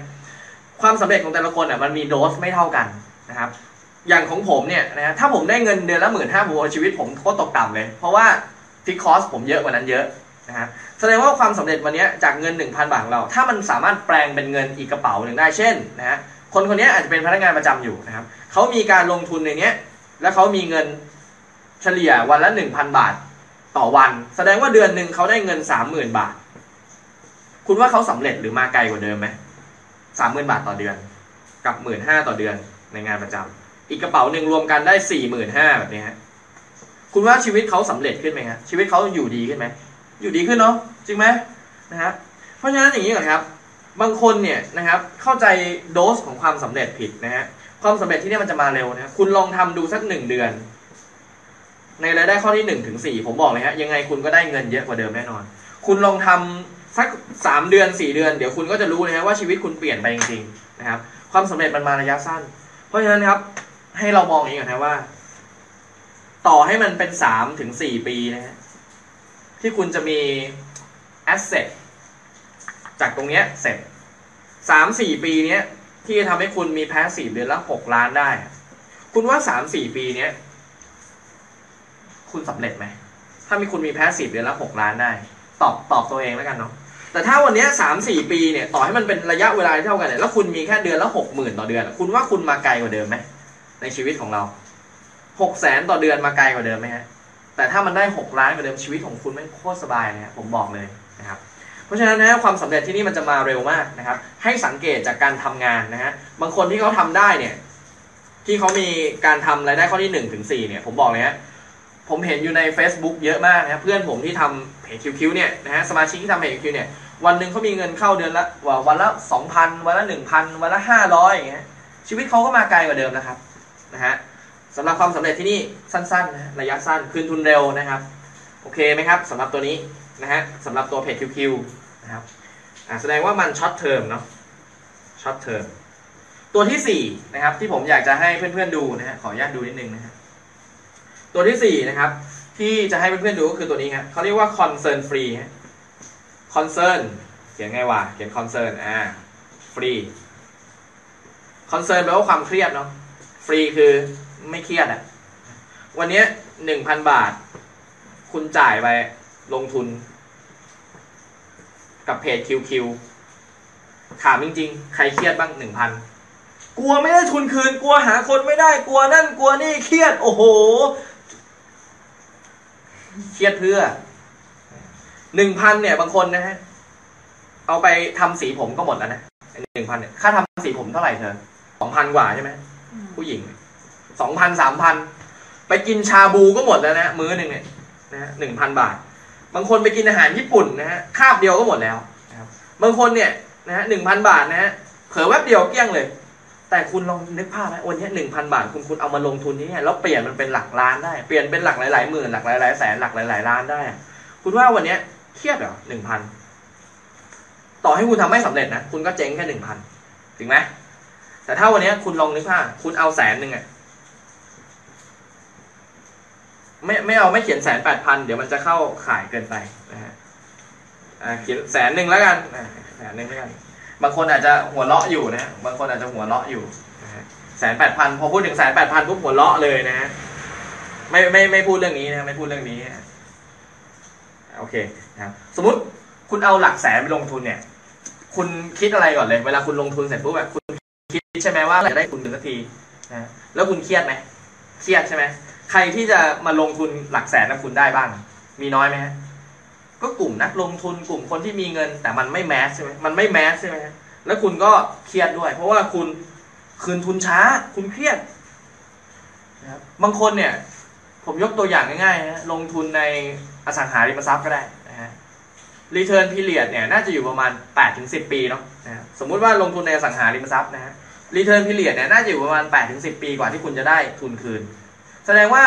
ความสำเร็จของแต่ละคนอะมันมีโดสไม่เท่ากันนะครับ อย่างของผมเนี่ยนะฮะถ้าผมได้เงินเดือนละหมื่นห้าผมชีวิตผมก็ตกต่ำเลย เพราะว่า fix cost ผมเยอะกว่านั้นเยอะนะฮะแสดงว่าความสำเร็จวันนี้จากเงิน 1,000 บาทของเรา ถ้ามันสามารถแปลงเป็นเงินอีกกระเป๋าหนึ่งได้เช่นนะฮะคนคนนี้อาจจะเป็นพนักงานประจำอยู่นะครับเขามีการลงทุนในเนี้ยแล้วเขามีเงินเฉลี่ยวันละ 1,000 บาทต่อวัน แสดงว่าเดือนหนึ่งเขาได้เงิน 30,000 บาท คุณว่าเขาสำเร็จหรือมาไกลกว่าเดิมไหมสามหมื่นบาทต่อเดือน กับหมื่นห้าต่อเดือนในงานประจำ อีกกระเป๋าหนึ่งรวมกันได้สี่หมื่นห้าแบบนี้ฮะคุณว่าชีวิตเขาสำเร็จขึ้นไหมฮะชีวิตเขาอยู่ดีขึ้นไหมอยู่ดีขึ้นเนาะจริงไหมนะครับเพราะฉะนั้นอย่างนี้ก่อนครับ บางคนเนี่ยนะครับเข้าใจโดสของความสำเร็จผิดนะฮะความสำเร็จที่นี่มันจะมาเร็วนะคุณลองทำดูสักหนึ่งเดือน ในรายได้ข้อที่หนึ่งถึงสี่ผมบอกเลยฮะยังไงคุณก็ได้เงินเยอะกว่าเดิมแน่นอน คุณลองทำสักสามเดือนสี่เดือนเดี๋ยวคุณก็จะรู้เลยฮะว่าชีวิตคุณเปลี่ยนไปจริงๆนะครับความสำเร็จมันมาระยะสั้น เพราะฉะนั้นครับ ให้เรามององนี้ก่อนนะว่า ต่อให้มันเป็นสามถึงสี่ปีนะฮะที่คุณจะมี asset จากตรงเนี้ยเสร็จสามสี่ปีเนี้ย ที่จะทำให้คุณมี passive เดือนละหกล้านได้ คุณว่าสามสี่ปีเนี้ย คุณสำเร็จไหม ถ้ามีคุณมีแพสซีฟเดือนละหกล้านได้ ตอบตอบตัวเองแล้วกันเนาะแต่ถ้าวันนี้สามสี่ปีเนี่ย ต่อให้มันเป็นระยะเวลาเท่ากันเนี่ยแล้วคุณมีแค่เดือนละหกหมื่นต่อเดือน คุณว่าคุณมาไกลกว่าเดิมไหม ในชีวิตของเราหกแสนต่อเดือนมาไกลกว่าเดิมไหมฮะแต่ถ้ามันได้หกล้านกว่าเดิมชีวิตของคุณไม่โคตรสบายเลยครับผมบอกเลยนะครับเพราะฉะนั้นนะความสำเร็จที่นี่มันจะมาเร็วมากนะครับ ให้สังเกตจากการทำงานนะฮะบางคนที่เขาทำได้เนี่ย ที่เขามีการทำรายได้ข้อที่หนึ่งถึงสี่เนี่ย ผมบอกเลยฮะผมเห็นอยู่ใน Facebook เยอะมากนะเพื่อนผมที่ทำเพจคิวเนี่ยนะฮะสมาชิกที่ทำเพจคิวเนี่ย วันหนึ่งเขามีเงินเข้าเดือนละวันละสองพันวันละหนึ่งพันวันละห้าร้อยอย่างเงี้ยชีวิตเขาก็มาไกลกว่าเดิมนะครับ นะฮะสำหรับความสำเร็จที่นี่สั้นๆนะระยะสั้นคืนทุนเร็วนะครับ โอเคไหมครับสำหรับตัวนี้นะฮะสำหรับตัวเพจคิวนะครับแสดงว่ามัน short term เนาะช็อตเทอมตัวที่สี่นะครับที่ผมอยากจะให้เพื่อนๆดูนะฮะขออนุญาตดูนิดนึงนะฮะตัวที่สี่นะครับที่จะให้เพื่อนๆดูก็คือตัวนี้ครับเขาเรียกว่า concern free concern เขียนไงวะเขียน concern อ่า free concern แปลว่าความเครียดเนาะ free คือไม่เครียดอะวันนี้หนึ่งพันบาท คุณจ่ายไปลงทุน กับเพจ QQ ถามจริงๆ ใครเครียดบ้างหนึ่งพันกลัวไม่ได้ทุนคืน กลัวหาคนไม่ได้ กลัวนั่นกลัวนี่เครียด โอ้โห เครียดเพื่อหนึ่งพันเนี่ย บางคนนะฮะ เอาไปทำสีผมก็หมดแล้วนะหนึ่งพันเนี่ย ค่าทำสีผมเท่าไหร่เธอสองพันกว่าใช่ไหม ผู้หญิงสองพันสามพันไปกินชาบูก็หมดแล้วนะมื้อหนึ่งเนี่ยนะหนึ่งพันบาท บางคนไปกินอาหารญี่ปุ่นนะฮะคาบเดียวก็หมดแล้วนะครับบางคนเนี่ยนะฮะหนึ่งพันบาทนะฮะเผลอแวบเดียวเกลี้ยงเลย แต่คุณลองนึกภาพไหมวันนี้หนึ่งพันบาทคุณคุณเอามาลงทุนนี้เนี่ยแล้วเปลี่ยนมันเป็นหลักล้านได้เปลี่ยนเป็นหลักหลายๆหมื่นหลักหลายๆแสนหลักหลายๆล้านได้ คุณว่าวันนี้เครียดเหรอหนึ่งพันต่อให้คุณทำไม่สำเร็จนะคุณก็เจ๊งแค่หนึ่งพันถึงไหม แต่ถ้าวันนี้คุณลองนึกภาพคุณเอาแสนหนึ่งอะไม่ไม่เอาไม่เขียนแสนแปดพันเดี๋ยวมันจะเข้าขายเกินไปนะฮะเขียนแสนหนึ่งแล้วกันแสนหนึ่งแล้วกัน บางคนอาจจะหัวเราะอยู่นะฮะบางคนอาจจะหัวเราะอยู่แสนแปดพันพอพูดถึงแสนแปดพันปุ๊บหัวเราะเลยนะฮะไม่ไม่ไม่พูดเรื่องนี้นะไม่พูดเรื่องนี้โอเคนะครับสมมติคุณเอาหลักแสนไปลงทุนเนี่ย คุณคิดอะไรก่อนเลย เวลาคุณลงทุนเสร็จปุ๊บแบบคุณ ช่ไหมว่าจะได้คุณถึงสักทีนะแล้วคุณเครียดไหมเครียดใช่ไหมใครที่จะมาลงทุนหลักแสนกับคุณได้บ้าง มีน้อยไหมฮะก็กลุ่มนักลงทุนกลุ่มคนที่มีเงิน แต่มันไม่แมสใช่ไหมมันไม่แมสใช่ไหมแล้วคุณก็เครียดด้วย เพราะว่าคุณคืนทุนช้า คุณเครียดนะครับบางคนเนี่ย ผมยกตัวอย่างง่ายๆนะลงทุนในอสังหาริมทรัพย์ก็ได้นะฮะรีเทิร์นพีเรียดเนี่ยน่าจะอยู่ประมาณ8-10 ปีเนาะนะฮะสมมุติว่าลงทุนในอสังหาริมทรัพย์นะฮะ return period เนี่ยน่าจะอยู่ประมาณ8-10ปีกว่าที่คุณจะได้ทุนคืน แสดงว่า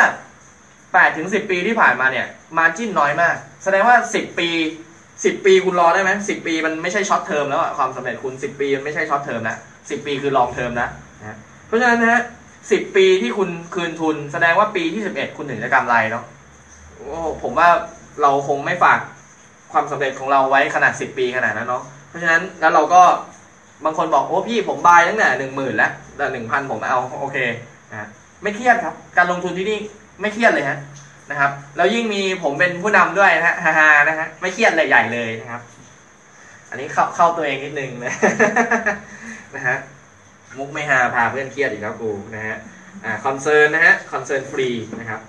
8ถึง10ปีที่ผ่านมาเนี่ย margin น้อยมาก แสดงว่า 10 ปี 10 ปีคุณรอได้ไหม10ปีมันไม่ใช่ short term แล้วอะความสำเร็จคุณ 10 ปีมันไม่ใช่ short term นะ10ปีคือ long term นะนะเพราะฉะนั้นนะฮะ10ปีที่คุณคืนทุน แสดงว่าปีที่ 11 คุณถึงจะกำไรเนาะโอ้ผมว่าเราคงไม่ฝากความสำเร็จของเราไว้ขนาด 10 ปีขนาดนั้นเนาะเพราะฉะนั้นแล้วเราก็ บางคนบอกโอ้พี่ผม bye ตั้งแต่หนึ่งหมื่นแล้วแต่หนึ่งพันผมเอาโอเคนะไม่เครียดครับ การลงทุนที่นี่ไม่เครียดเลยฮะนะครับแล้วยิ่งมีผมเป็นผู้นำด้วยนะฮะฮ่านะฮะไม่เครียดเลยใหญ่เลยนะครับ อันนี้เข้าเข้าตัวเองนิดนึงนะนะฮะมุกไม่ฮาพาเพื่อนเครียดอีกแล้วกูนะฮะอ่า concern นะฮะ concern free นะครับ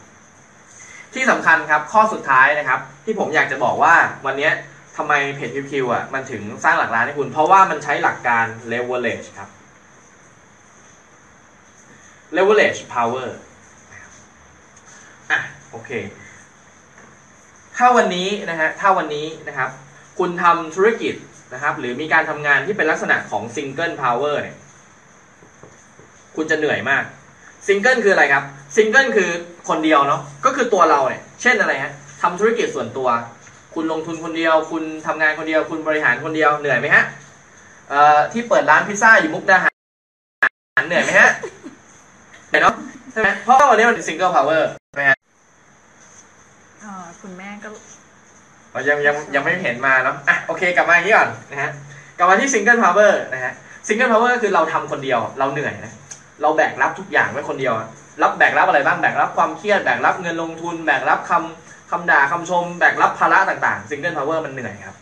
ที่สำคัญครับข้อสุดท้ายนะครับ ที่ผมอยากจะบอกว่าวันเนี้ย ทำไมเพจคิวอะมันถึงสร้างหลักล้านให้คุณ เพราะว่ามันใช้หลักการ leverage ครับ leverage power อะโอเค ถ้าวันนี้นะฮะถ้าวันนี้นะครับ คุณทำธุรกิจนะครับ หรือมีการทำงานที่เป็นลักษณะของ single power เนี่ยคุณจะเหนื่อยมาก ซิงเกิลคืออะไรครับ ซิงเกิลคือคนเดียวเนาะก็คือตัวเราเนี่ย เช่นอะไรฮะทำธุรกิจส่วนตัว คุณลงทุนคนเดียว คุณทำงานคนเดียว คุณบริหารคนเดียวเหนื่อยไหมฮะเอ่อที่เปิดร้านพิซซ่าอยู่มุกดาหารเหนื่อยไหมฮะเหนื่อยเนาะใช่ไหมเพราะว่าวันนี้มันเป็น single power อ่าคุณแม่ก็อ๋อยังยังยังไม่เห็นมาเนาะอะโอเคกลับมาอย่างนี้ก่อนนะฮะกลับมาที่ single power นะฮะ single power คือเราทำคนเดียว เราเหนื่อยนะเราแบกรับทุกอย่างไว้คนเดียว รับแบกรับอะไรบ้างแบกรับความเครียดแบกรับเงินลงทุน แบกรับคำ คำด่าคำชมแบกรับภาระต่างๆ single power มันเหนื่อยครับ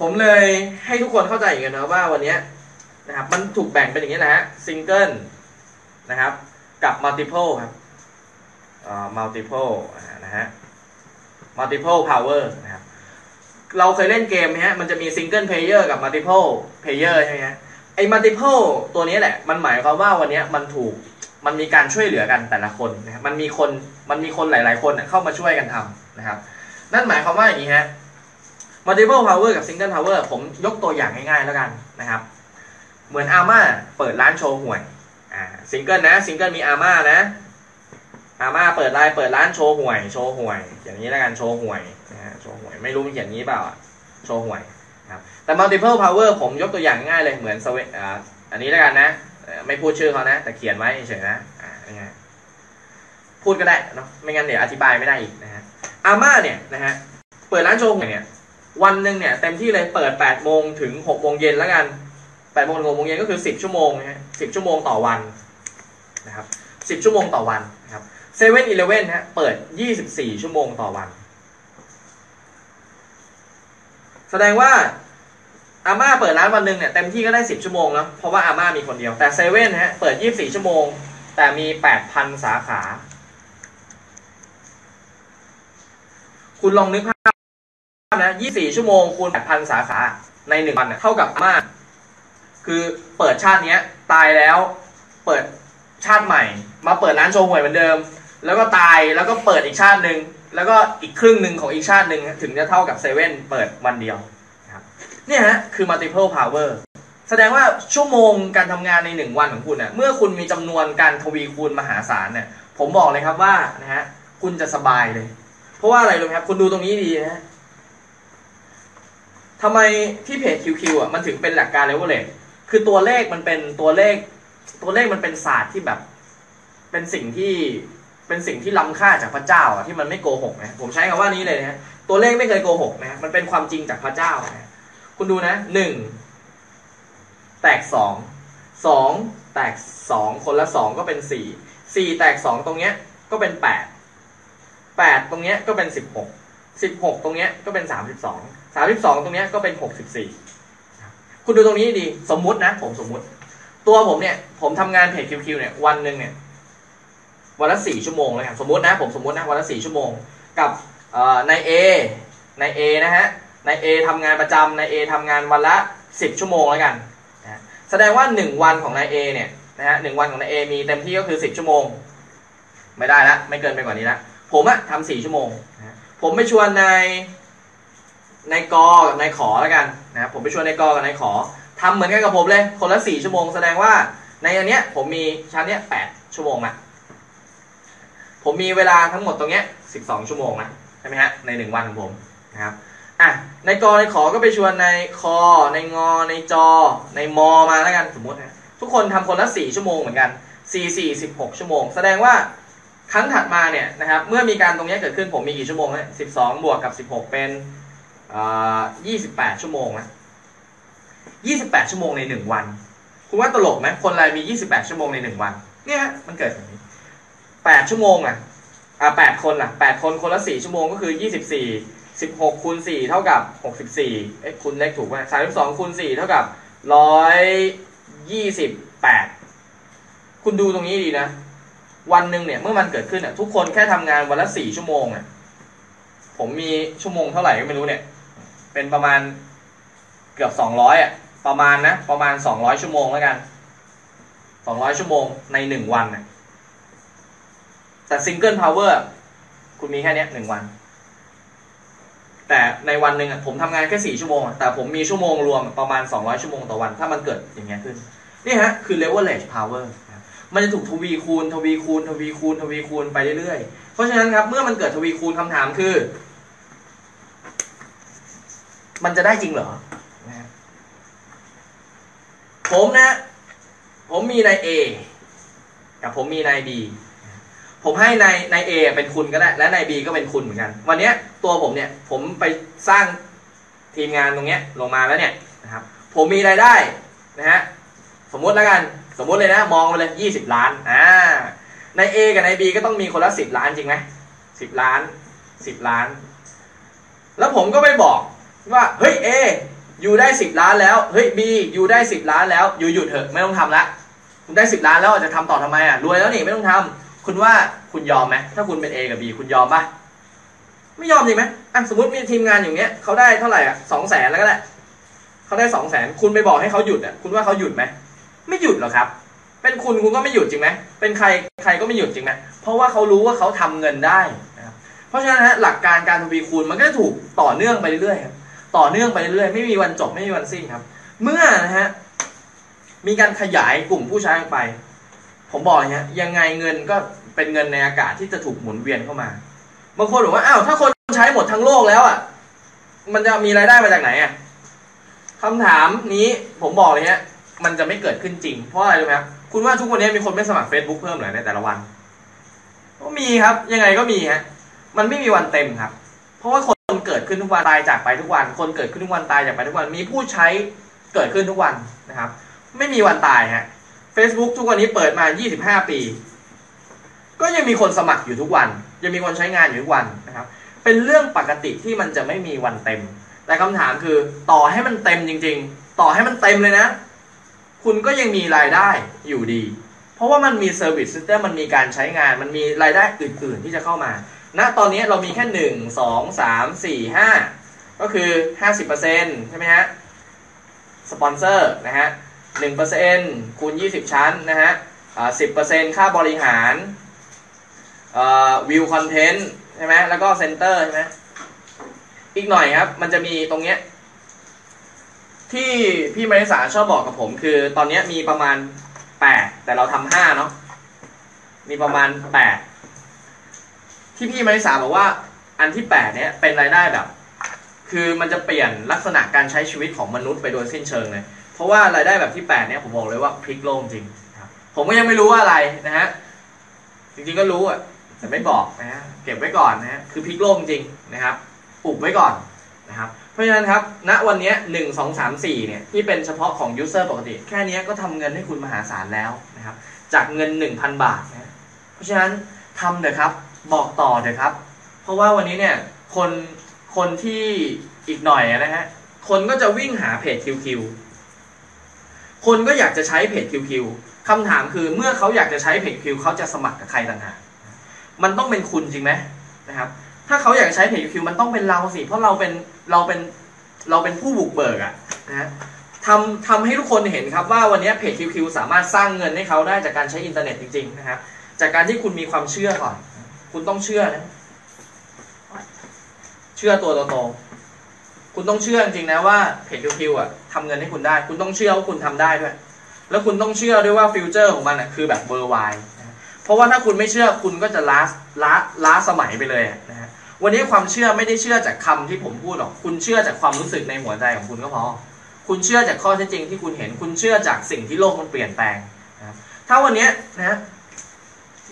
ผมเลยให้ทุกคนเข้าใจอย่างนี้นะว่าวันนี้นะครับมันถูกแบ่งเป็นอย่างนี้นะฮะซิงเกิลนะครับกับ multiple ครับอ่า multiple นะฮะ multiple power นะครับเราเคยเล่นเกมไหมฮะมันจะมี single player กับ multiple player ใช่ไหมฮะไอ้ multiple ตัวนี้แหละ มันหมายความว่าวันนี้มันถูกมันมีการช่วยเหลือกันแต่ละคนนะครับมันมีคนมันมีคนหลาย ๆ คนเข้ามาช่วยกันทำ นะครับ นั่นหมายความว่าอย่างนี้ฮะ multiple power กับ single power ผมยกตัวอย่างง่ายๆแล้วกันนะครับ เหมือนอาม่าเปิดร้านโชห่วยอ่าซิงเกิลนะซิงเกิลมีอาม่านะอาม่าเปิดไลน์เปิดร้านโชว์หวย โชว์หวย อย่างนี้แล้วกันโชว์หวยนะฮะโชว์หวยไม่รู้มันเขียนนี้เปล่าอะโชว์หวยครับแต่ multiple power ผมยกตัวอย่างง่ายเลยเหมือนสเวอ่าอันนี้แล้วกันนะไม่พูดชื่อเขานะ แต่เขียนไว้เฉยๆนะอ่าไงพูดก็ได้เนาะไม่งั้นเดี๋ยวอธิบายไม่ได้อีกนะฮะ อาม่าเนี่ยนะฮะเปิดร้านโชว์หวยเนี่ยวันหนึ่งเนี่ยเต็มที่เลยเปิด8โมงถึง6โมงเย็นแล้วกัน8โมงถึง6โมงเย็นก็คือ 10 ชั่วโมงนะฮะ10 ชั่วโมงต่อวันนะครับ10 ชั่วโมงต่อวันนะครับเซเว่นอีเลเว่นฮะเปิด 24 ชั่วโมงต่อวัน แสดงว่าอาม่าเปิดร้านวันหนึ่งเนี่ยเต็มที่ก็ได้ 10 ชั่วโมงแล้วเพราะว่าอาม่ามีคนเดียวแต่เซเว่นฮะเปิด 24 ชั่วโมง แต่มี 8,000 สาขา คุณลองนึกภาพนะ 24 ชั่วโมงคูณ8,000 สาขาใน1วันเท่ากับอาม่าคือเปิดชาตินี้ตายแล้วเปิดชาติใหม่ มาเปิดร้านโชว์หวยเหมือนเดิม แล้วก็ตายแล้วก็เปิดอีกชาติหนึ่งแล้วก็อีกครึ่งหนึ่งของอีกชาติหนึ่งถึงจะเท่ากับเซเว่นเปิดวันเดียวนะครับเนี่ยฮะคือ multiple power แสดงว่าชั่วโมงการทำงานใน 1 วันของคุณเน่ะเมื่อคุณมีจำนวนการทวีคูณมหาศาลเนี่ยผมบอกเลยครับว่านะฮะคุณจะสบายเลย เพราะว่าอะไรรู้ไหมครับคุณดูตรงนี้ดีนะฮะทำไมที่เพจ QQ อะมันถึงเป็นหลักการ leverage คือตัวเลขมันเป็นตัวเลข ตัวเลขมันเป็นศาสตร์ที่แบบ เป็นสิ่งที่เป็นสิ่งที่ล้ำค่าจากพระเจ้าอะที่มันไม่โกหกนะผมใช้คำว่านี้เลยนะตัวเลขไม่เคยโกหกนะมันเป็นความจริงจากพระเจ้านะคุณดูนะหนึ่งแตกสองสองแตกสองคนละสองก็เป็นสี่สี่แตกสองตรงเนี้ยก็เป็นแปด แปดตรงเนี้ยก็เป็นสิบหกสิบหกตรงเนี้ยก็เป็นสามสิบสองสามสิบสองตรงเนี้ยก็เป็นหกสิบสี่คุณดูตรงนี้ดีสมมุตินะ ผมสมมุติ ตัวผมเนี่ย ผมทำงานเพจ QQ เนี่ยวันหนึ่งเนี่ยวันละสี่ชั่วโมงเลยครับสมมตินะผมสมมตินะวันละสี่ชั่วโมง กับนายเอนายเอนะฮะนายเอทำงานประจำนายเอทำงานวันละสิบชั่วโมงแล้วกันนะแสดงว่าหนึ่งวันของนายเอเนี่ยนะฮะหนึ่งวันของนายเอมีเต็มที่ก็คือสิบชั่วโมง ไม่ได้ละไม่เกินไปกว่านี้ละ ผมอะทำสี่ชั่วโมง ผมไปชวนนายนายกอกับนายขอแล้วกันนะครับผมไปชวนนายกอกับนายขอทำเหมือนกันกับผมเลย คนละสี่ชั่วโมงแสดงว่าในอันเนี้ยผมมีชั้นเนี้ยแปดชั่วโมงละผมมีเวลาทั้งหมดตรงเนี้ยสิบสองชั่วโมงนะใช่ไหมฮะในหนึ่งวันของผมนะครับอะนายกอนายขอก็ไปชวนนายคอนายงอนายจอนายมอมาแล้วกันสมมตินะทุกคนทำคนละสี่ชั่วโมงเหมือนกันสี่สี่สิบหกชั่วโมง แสดงว่า ครั้งถัดมาเนี่ยนะครับเมื่อมีการตรงนี้เกิดขึ้นผมมีกี่ชั่วโมงเนี่ยสิบสองบวกกับสิบหกเป็นยี่สิบแปดชั่วโมงนะยี่สิบแปดชั่วโมงในหนึ่งวัน คุณว่าตลกไหมคนอะไรมียี่สิบแปดชั่วโมงในหนึ่งวัน เนี่ย มันเกิดแบบนี้แปดชั่วโมงอะอ่าแปดคนล่ะแปดคนคนละสี่ชั่วโมงก็คือยี่สิบสี่สิบหกคูณสี่เท่ากับหกสิบสี่เอ้คุณเลขถูกไหมสามสิบสองคูณสี่เท่ากับร้อยยี่สิบแปดคุณดูตรงนี้ดีนะ วันหนึ่งเนี่ยเมื่อมันเกิดขึ้นอะทุกคนแค่ทำงานวันละสี่ชั่วโมงอะผมมีชั่วโมงเท่าไหร่ก็ไม่รู้เนี่ย เป็นประมาณเกือบสองร้อยอะประมาณนะประมาณสองร้อยชั่วโมงแล้วกันสองร้อยชั่วโมงในหนึ่งวันน่ะแต่ single powerคุณมีแค่นี้หนึ่งวัน แต่ในวันหนึ่งอะผมทำงานแค่สี่ชั่วโมง แต่ผมมีชั่วโมงรวมประมาณสองร้อยชั่วโมงต่อวัน ถ้ามันเกิดอย่างเงี้ยขึ้น นี่ฮะ คือ leverage power นะครับ มันจะถูกทวีคูณ ทวีคูณ ทวีคูณ ทวีคูณไปเรื่อยๆ เพราะฉะนั้นครับ เมื่อมันเกิดทวีคูณคำถามคือ มันจะได้จริงเหรอ ผมนะ ผมมีนาย A กับผมมีนาย B ผมให้นายนาย A เป็นคุณก็ได้ และนาย B ก็เป็นคุณเหมือนกัน วันนี้ตัวผมเนี่ย ผมไปสร้างทีมงานตรงเนี้ยลงมาแล้วเนี่ยนะครับ ผมมีรายได้นะฮะ สมมุติแล้วกัน สมมุติเลยนะ มองไปเลยยี่สิบล้าน อ่า ใน A กับใน B ก็ต้องมีคนละสิบล้านจริงไหมสิบล้านสิบล้าน แล้วผมก็ไปบอกว่าเฮ้ยเออยู่ได้สิบล้านแล้ว เฮ้ยบีอยู่ได้สิบล้านแล้ว อยู่หยุดเถอะไม่ต้องทำละคุณได้สิบล้านแล้วจะทำต่อทำไมอะรวยแล้วนี่ไม่ต้องทำคุณว่าคุณยอมไหมถ้าคุณเป็น A กับ B คุณยอมปะไม่ยอมจริงไหมอะสมมติมีทีมงานอย่างเงี้ยเขาได้เท่าไหร่อะสองแสนแล้วก็ได้เขาได้สองแสนคุณไปบอกให้เขาหยุดอะคุณว่าเขาหยุดไหม ไม่หยุดหรอกครับ เป็นคุณคุณก็ไม่หยุดจริงไหมเป็นใครใครก็ไม่หยุดจริงไหมเพราะว่าเขารู้ว่าเขาทำเงินได้นะครับเพราะฉะนั้นฮะหลักการการทวีคูณมันก็จะถูกต่อเนื่องไปเรื่อยๆครับต่อเนื่องไปเรื่อยๆไม่มีวันจบไม่มีวันสิ้นครับ เมื่อนะฮะมีการขยายกลุ่มผู้ใช้ไป ผมบอกเลยฮะยังไงเงินก็เป็นเงินในอากาศที่จะถูกหมุนเวียนเข้ามาบางคนบอกว่าอ้าวถ้าคนใช้หมดทั้งโลกแล้วอะมันจะมีรายได้มาจากไหนอะคำถามนี้ผมบอกเลยฮะ มันจะไม่เกิดขึ้นจริง เพราะอะไรรู้ไหมครับคุณว่าทุกวันนี้มีคนไม่สมัคร Facebook เพิ่มเหรอในแต่ละวัน ก็มีครับ ยังไงก็มีฮะมันไม่มีวันเต็มครับ เพราะว่าคนเกิดขึ้นทุกวันตายจากไปทุกวัน คนเกิดขึ้นทุกวันตายจากไปทุกวัน มีผู้ใช้เกิดขึ้นทุกวันนะครับ ไม่มีวันตายฮะ Facebook ทุกวันนี้เปิดมา 25 ปี ก็ยังมีคนสมัครอยู่ทุกวัน ยังมีคนใช้งานอยู่ทุกวันนะครับ เป็นเรื่องปกติที่มันจะไม่มีวันเต็ม แต่คำถามคือต่อให้มันเต็มจริง ๆ ต่อให้มันเต็มเลยนะ คุณก็ยังมีรายได้อยู่ดี เพราะว่ามันมี service system มันมีการใช้งาน มันมีรายได้อื่น ๆ ที่จะเข้ามาณตอนนี้เรามีแค่หนึ่งสองสามสี่ห้าก็คือห้าสิบเปอร์เซ็นต์ใช่ไหมฮะสปอนเซอร์นะฮะหนึ่งเปอร์เซ็นต์คูณยี่สิบชั้นนะฮะสิบเปอร์เซ็นต์ค่าบริหาร view content ใช่ไหมแล้วก็ center ใช่ไหมอีกหน่อยครับ มันจะมีตรงเนี้ย ที่พี่มาริสาชอบบอกกับผม คือ ตอนนี้มีประมาณแปดแต่เราทำห้าเนาะมีประมาณแปดที่พี่มาริสาบอกว่า อันที่แปดเนี้ยเป็นรายได้แบบ คือมันจะเปลี่ยนลักษณะการใช้ชีวิตของมนุษย์ไปโดยสิ้นเชิงเลย เพราะว่ารายได้แบบที่แปดเนี้ยผมบอกเลยว่าพลิกโลกจริงผมก็ยังไม่รู้ว่าอะไรนะฮะจริงๆก็รู้อะแต่ไม่บอกนะฮะเก็บไว้ก่อนนะฮะคือพลิกโลกจริงนะครับอุบไว้ก่อนนะครับ เพราะฉะนั้นครับณวันนี้หนึ่งสองสามสี่เนี่ยที่เป็นเฉพาะของ user ปกติ แค่นี้ก็ทำเงินให้คุณมหาศาลแล้วนะครับ จากเงิน 1,000 บาทนะเพราะฉะนั้นทำเถอะครับบอกต่อเถอะครับ เพราะว่าวันนี้เนี่ยคนคนที่อีกหน่อยนะฮะคนก็จะวิ่งหาเพจ QQ คนก็อยากจะใช้เพจ QQ คำถามคือเมื่อเขาอยากจะใช้เพจ QQ เขาจะสมัครกับใครต่างหากมันต้องเป็นคุณจริงไหมนะครับ ถ้าเขาอยากใช้เพจคิวมันต้องเป็นเราสิเพราะเราเป็น เราเป็นเราเป็นผู้บุกเบิกอะนะฮะทำทำให้ทุกคนเห็นครับว่าวันนี้เพจคิวสามารถสร้างเงินให้เขาได้จากการใช้อินเทอร์เน็ตจริงๆนะครับ จากการที่คุณมีความเชื่อก่อน คุณต้องเชื่อนะ เชื่อตัวโตๆคุณต้องเชื่อจริงๆนะว่าเพจคิวอะทำเงินให้คุณได้ คุณต้องเชื่อว่าคุณทำได้ด้วย แล้วคุณต้องเชื่อด้วยว่า future ของมันอะคือแบบเบอร์ไวเพราะว่าถ้าคุณไม่เชื่อคุณก็จะล้าล้าล้าสมัยไปเลยนะฮะ วันนี้ความเชื่อไม่ได้เชื่อจากคำที่ผมพูดหรอก คุณเชื่อจากความรู้สึกในหัวใจของคุณก็พอ คุณเชื่อจากข้อเท็จจริงที่คุณเห็น คุณเชื่อจากสิ่งที่โลกมันเปลี่ยนแปลงนะครับถ้าวันนี้นะ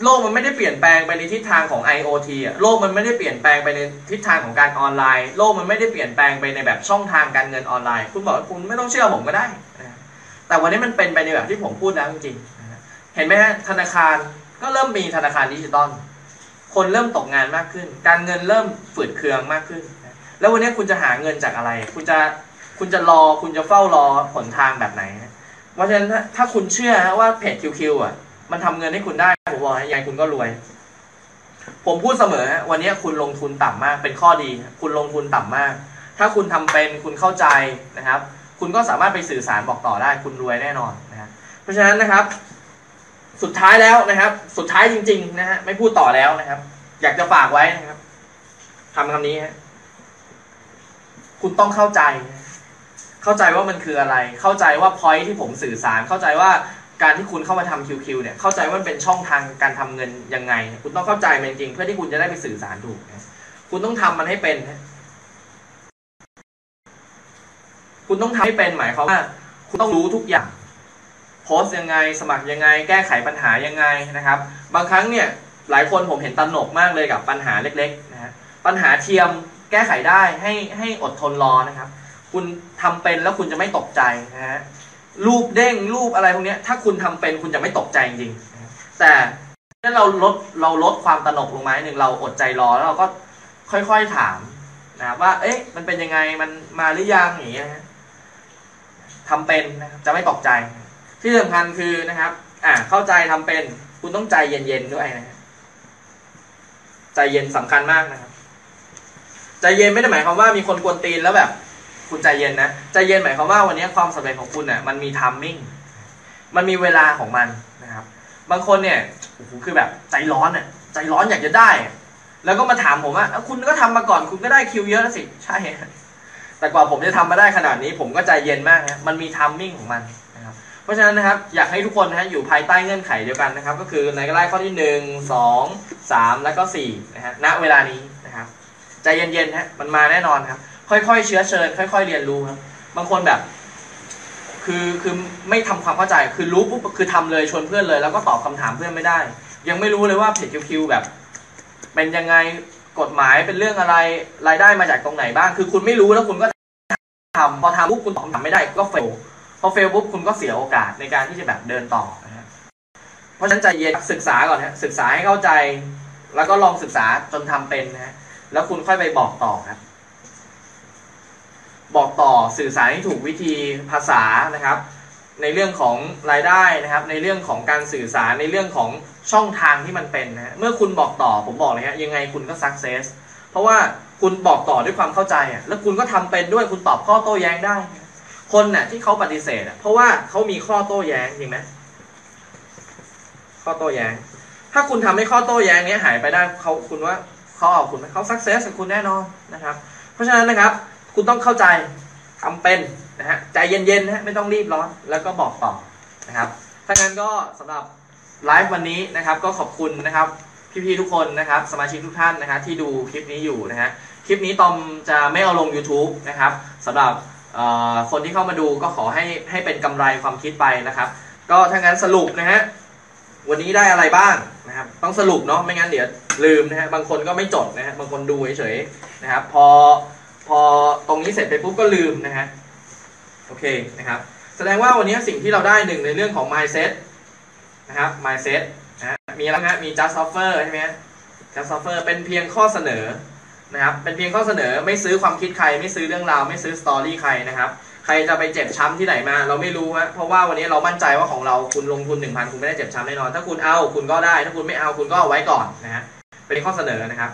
โลกมันไม่ได้เปลี่ยนแปลงไปในทิศทางของ IoT อะ โลกมันไม่ได้เปลี่ยนแปลงไปในทิศทางของการออนไลน์ โลกมันไม่ได้เปลี่ยนแปลงไปในแบบช่องทางการเงินออนไลน์ คุณบอกว่าคุณไม่ต้องเชื่อผมก็ได้นะแต่วันนี้มันเป็นไปในแบบที่ผมพูดแล้วจริงๆ เห็นไหมฮะธนาคารก็เริ่มมีธนาคารดิจิตอล คนเริ่มตกงานมากขึ้น การเงินเริ่มฝืดเคืองมากขึ้น แล้ววันนี้คุณจะหาเงินจากอะไร คุณจะคุณจะรอคุณจะเฝ้ารอผลทางแบบไหน เพราะฉะนั้นถ้าคุณเชื่อว่าเพจ QQ อะ มันทำเงินให้คุณได้ผมบอกให้ยังไงคุณก็รวย ผมพูดเสมอวันนี้คุณลงทุนต่ำมากเป็นข้อดี คุณลงทุนต่ำมาก ถ้าคุณทำเป็นคุณเข้าใจนะครับ คุณก็สามารถไปสื่อสารบอกต่อได้ คุณรวยแน่นอนนะครับเพราะฉะนั้นนะครับ สุดท้ายแล้วนะครับ สุดท้ายจริง ๆ นะฮะไม่พูดต่อแล้วนะครับ อยากจะฝากไว้นะครับทำคำนี้ฮะคุณต้องเข้าใจ เข้าใจว่ามันคืออะไร เข้าใจว่าพอยที่ผมสื่อสาร เข้าใจว่าการที่คุณเข้ามาทำ QQ เนี่ย เข้าใจว่ามันเป็นช่องทางการทำเงินยังไง คุณต้องเข้าใจมันจริง เพื่อที่คุณจะได้ไปสื่อสารถูกนะคุณต้องทำมันให้เป็น คุณต้องทำให้เป็นหมายความว่า คุณต้องรู้ทุกอย่าง พสต์ยังไง สมัครยังไง แก้ไขปัญหายังไงนะครับ บางครั้งเนี่ยหลายคนผมเห็นตระหนกมากเลยกับปัญหาเล็กๆนะฮะปัญหาเทียมแก้ไขได้ให้ให้อดทนรอนะครับ คุณทำเป็นแล้วคุณจะไม่ตกใจนะฮะรูปเด้งรูปอะไรพวกนี้ถ้าคุณทำเป็นคุณจะไม่ตกใจจริงๆแต่ถ้าเราลดเราลดความตระหนกลงมาหนึ่งเราอดใจรอแล้วเราก็ค่อยๆถามนะว่า เอ๊ะ มันเป็นยังไงมันมาหรือยังอย่างเงี้ยทำเป็นนะครับจะไม่ตกใจ ที่สำคัญคือนะครับ อ่าเข้าใจทำเป็นคุณต้องใจเย็นๆด้วยนะใจเย็นสำคัญมากนะครับ ใจเย็นไม่ได้หมายความว่ามีคนกวนตีนแล้วแบบ คุณใจเย็นนะใจเย็นหมายความว่าวันนี้ความสำเร็จของคุณเน่ะมันมีทัมมิ่งมันมีเวลาของมันนะครับ บางคนเนี่ยโอ้โหคือแบบใจร้อนอะใจร้อนอยากจะได้ แล้วก็มาถามผมว่าเอ้าคุณก็ทำมาก่อนคุณก็ได้คิวเยอะแล้วสิใช่แต่กว่าผมจะทำมาได้ขนาดนี้ ผมก็ใจเย็นมากนะมันมีทัมมิ่งของมัน เพราะฉะนั้นนะครับอยากให้ทุกคนนะฮะอยู่ภายใต้เงื่อนไขเดียวกันนะครับ ก็คือในไล่ข้อที่หนึ่งสองสามแล้วก็สี่นะฮะณเวลานี้นะครับใจเย็นๆฮะมันมาแน่นอนครับ ค่อยๆ เชื้อเชิญ ค่อย ๆ เรียนรู้ครับบางคนแบบ คือคือไม่ทำความเข้าใจคือรู้ปุ๊บคือทำเลยชวนเพื่อนเลย แล้วก็ตอบคำถามเพื่อนไม่ได้ ยังไม่รู้เลยว่าเพจคิวแบบ เป็นยังไงกฎหมายเป็นเรื่องอะไรรายได้มาจากตรงไหนบ้าง คือคุณไม่รู้แล้วคุณก็ทำพอทำปุ๊บคุณตอบคำถามไม่ได้ก็เฟล พอเฟลปุ๊บคุณก็เสียโอกาสในการที่จะแบบเดินต่อนะฮะเพราะฉะนั้นใจเย็นศึกษาก่อนฮะศึกษาให้เข้าใจ แล้วก็ลองศึกษาจนทำเป็นนะฮะแล้วคุณค่อยไปบอกต่อครับ บอกต่อสื่อสารให้ถูกวิธีภาษานะครับ ในเรื่องของรายได้นะครับ ในเรื่องของการสื่อสารในเรื่องของช่องทางที่มันเป็นนะฮะเมื่อคุณบอกต่อผมบอกเลยฮะยังไงคุณก็สักเซสเพราะว่าคุณบอกต่อด้วยความเข้าใจอะแล้วคุณก็ทำเป็นด้วยคุณตอบข้อโต้แย้งได้ คนน่ะที่เขาปฏิเสธอะเพราะว่าเขามีข้อโต้แย้งจริงไหมข้อโต้แย้ง ถ้าคุณทำให้ข้อโต้แย้งนี้หายไปได้เขาคุณว่าเขาเอาคุณเขาสักเซสกับคุณแน่นอนนะครับ เพราะฉะนั้นนะครับ คุณต้องเข้าใจทำเป็นนะฮะใจเย็นๆนะไม่ต้องรีบร้อนแล้วก็บอกต่อนะครับถ้างั้นก็สำหรับไลฟ์วันนี้นะครับ ก็ขอบคุณนะครับพี่ๆทุกคนนะครับ สมาชิกทุกท่านนะฮะที่ดูคลิปนี้อยู่นะฮะคลิปนี้ตอมจะไม่เอาลง YouTube นะครับสำหรับ คนที่เข้ามาดูก็ขอให้ให้เป็นกำไรความคิดไปนะครับ ก็ถ้างั้นสรุปนะฮะวันนี้ได้อะไรบ้างนะครับ ต้องสรุปเนาะไม่งั้นเดี๋ยวลืมนะฮะบางคนก็ไม่จดนะฮะบางคนดูเฉยๆนะครับ พอพอตรงนี้เสร็จไปปุ๊บก็ลืมนะฮะโอเคนะครับ แสดงว่าวันนี้สิ่งที่เราได้หนึ่งในเรื่องของ mindset นะครับ mindset นะมีอะไรนะมี just offer ใช่ไหม just offer เป็นเพียงข้อเสนอ นะครับเป็นเพียงข้อเสนอไม่ซื้อความคิดใคร ไม่ซื้อเรื่องราวไม่ซื้อสตอรี่ใครนะครับใครจะไปเจ็บช้ำที่ไหนมา เราไม่รู้ฮะเพราะว่าวันนี้เรามั่นใจว่าของเราคุณลงทุน 1,000 คุณไม่ได้เจ็บช้ำแน่นอน ถ้าคุณเอาคุณก็ได้ ถ้าคุณไม่เอาคุณก็เอาไว้ก่อนนะฮะเป็นข้อเสนอนะครับ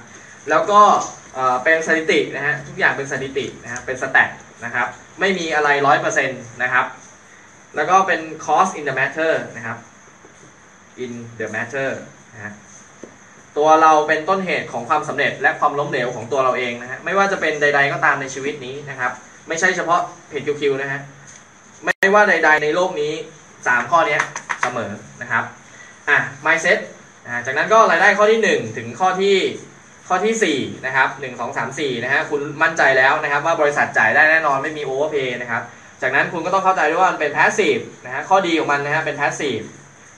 แล้วก็เอ่อเป็นสถิตินะฮะทุกอย่างเป็นสถิตินะฮะเป็นสแต็กนะครับไม่มีอะไรร้อยเปอร์เซ็นต์นะครับแล้วก็เป็น cost in the matter นะครับ in the matter นะฮะ ตัวเราเป็นต้นเหตุของความสำเร็จและความล้มเหลวของตัวเราเองนะฮะไม่ว่าจะเป็นใด ๆก็ตามในชีวิตนี้นะครับ ไม่ใช่เฉพาะเพจคิวนะฮะไม่ว่าใด ๆ ในโลกนี้ 3 ข้อเนี้ยเสมอนะครับอะ mindset อ่าจากนั้นก็รายได้ข้อที่ 1 ถึงข้อที่ข้อที่4นะครับ1 2 3 4นะฮะคุณมั่นใจแล้วนะครับ ว่าบริษัทจ่ายได้แน่นอนไม่มี overpay นะครับจากนั้นคุณก็ต้องเข้าใจด้วยว่ามันเป็น passive นะฮะข้อดีของมันนะฮะเป็น passive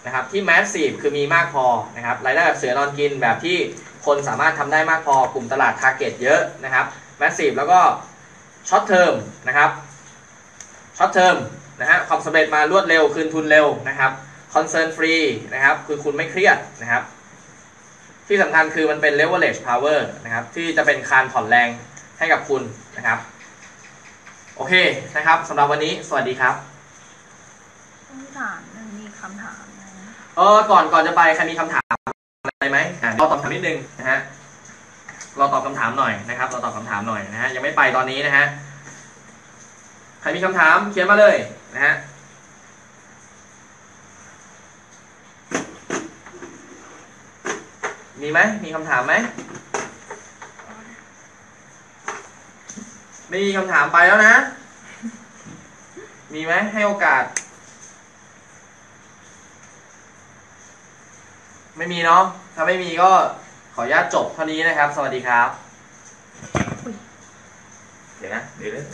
นะครับที่ massive คือมีมากพอนะครับรายได้แบบเสือนอนกินแบบที่คนสามารถทำได้มากพอกลุ่มตลาด target เยอะนะครับ massive แล้วก็ short term นะครับ short term นะฮะความสำเร็จมารวดเร็วคืนทุนเร็วนะครับ concern free นะครับคือคุณไม่เครียดนะครับ ที่สำคัญคือมันเป็น leverage power นะครับที่จะเป็นคานผ่อนแรงให้กับคุณนะครับ โอเคนะครับสำหรับวันนี้สวัสดีครับต้องถามมันมีคำถาม เออก่อนก่อนจะไปใครมีคำถามอะไรไหมอะรอตอบคำถามนิดนึงนะฮะรอตอบคำถามหน่อยนะครับรอตอบคำถามหน่อยนะฮะยังไม่ไปตอนนี้นะฮะใครมีคำถามเขียนมาเลยนะฮะมีไหมมีคำถามไหมไม่มีคำถามไปแล้วนะ มีไหมให้โอกาส ไม่มีเนาะถ้าไม่มีก็ขออนุญาตจบเท่านี้นะครับ สวัสดีครับ เดี๋ยวนะ เดี๋ยวนะ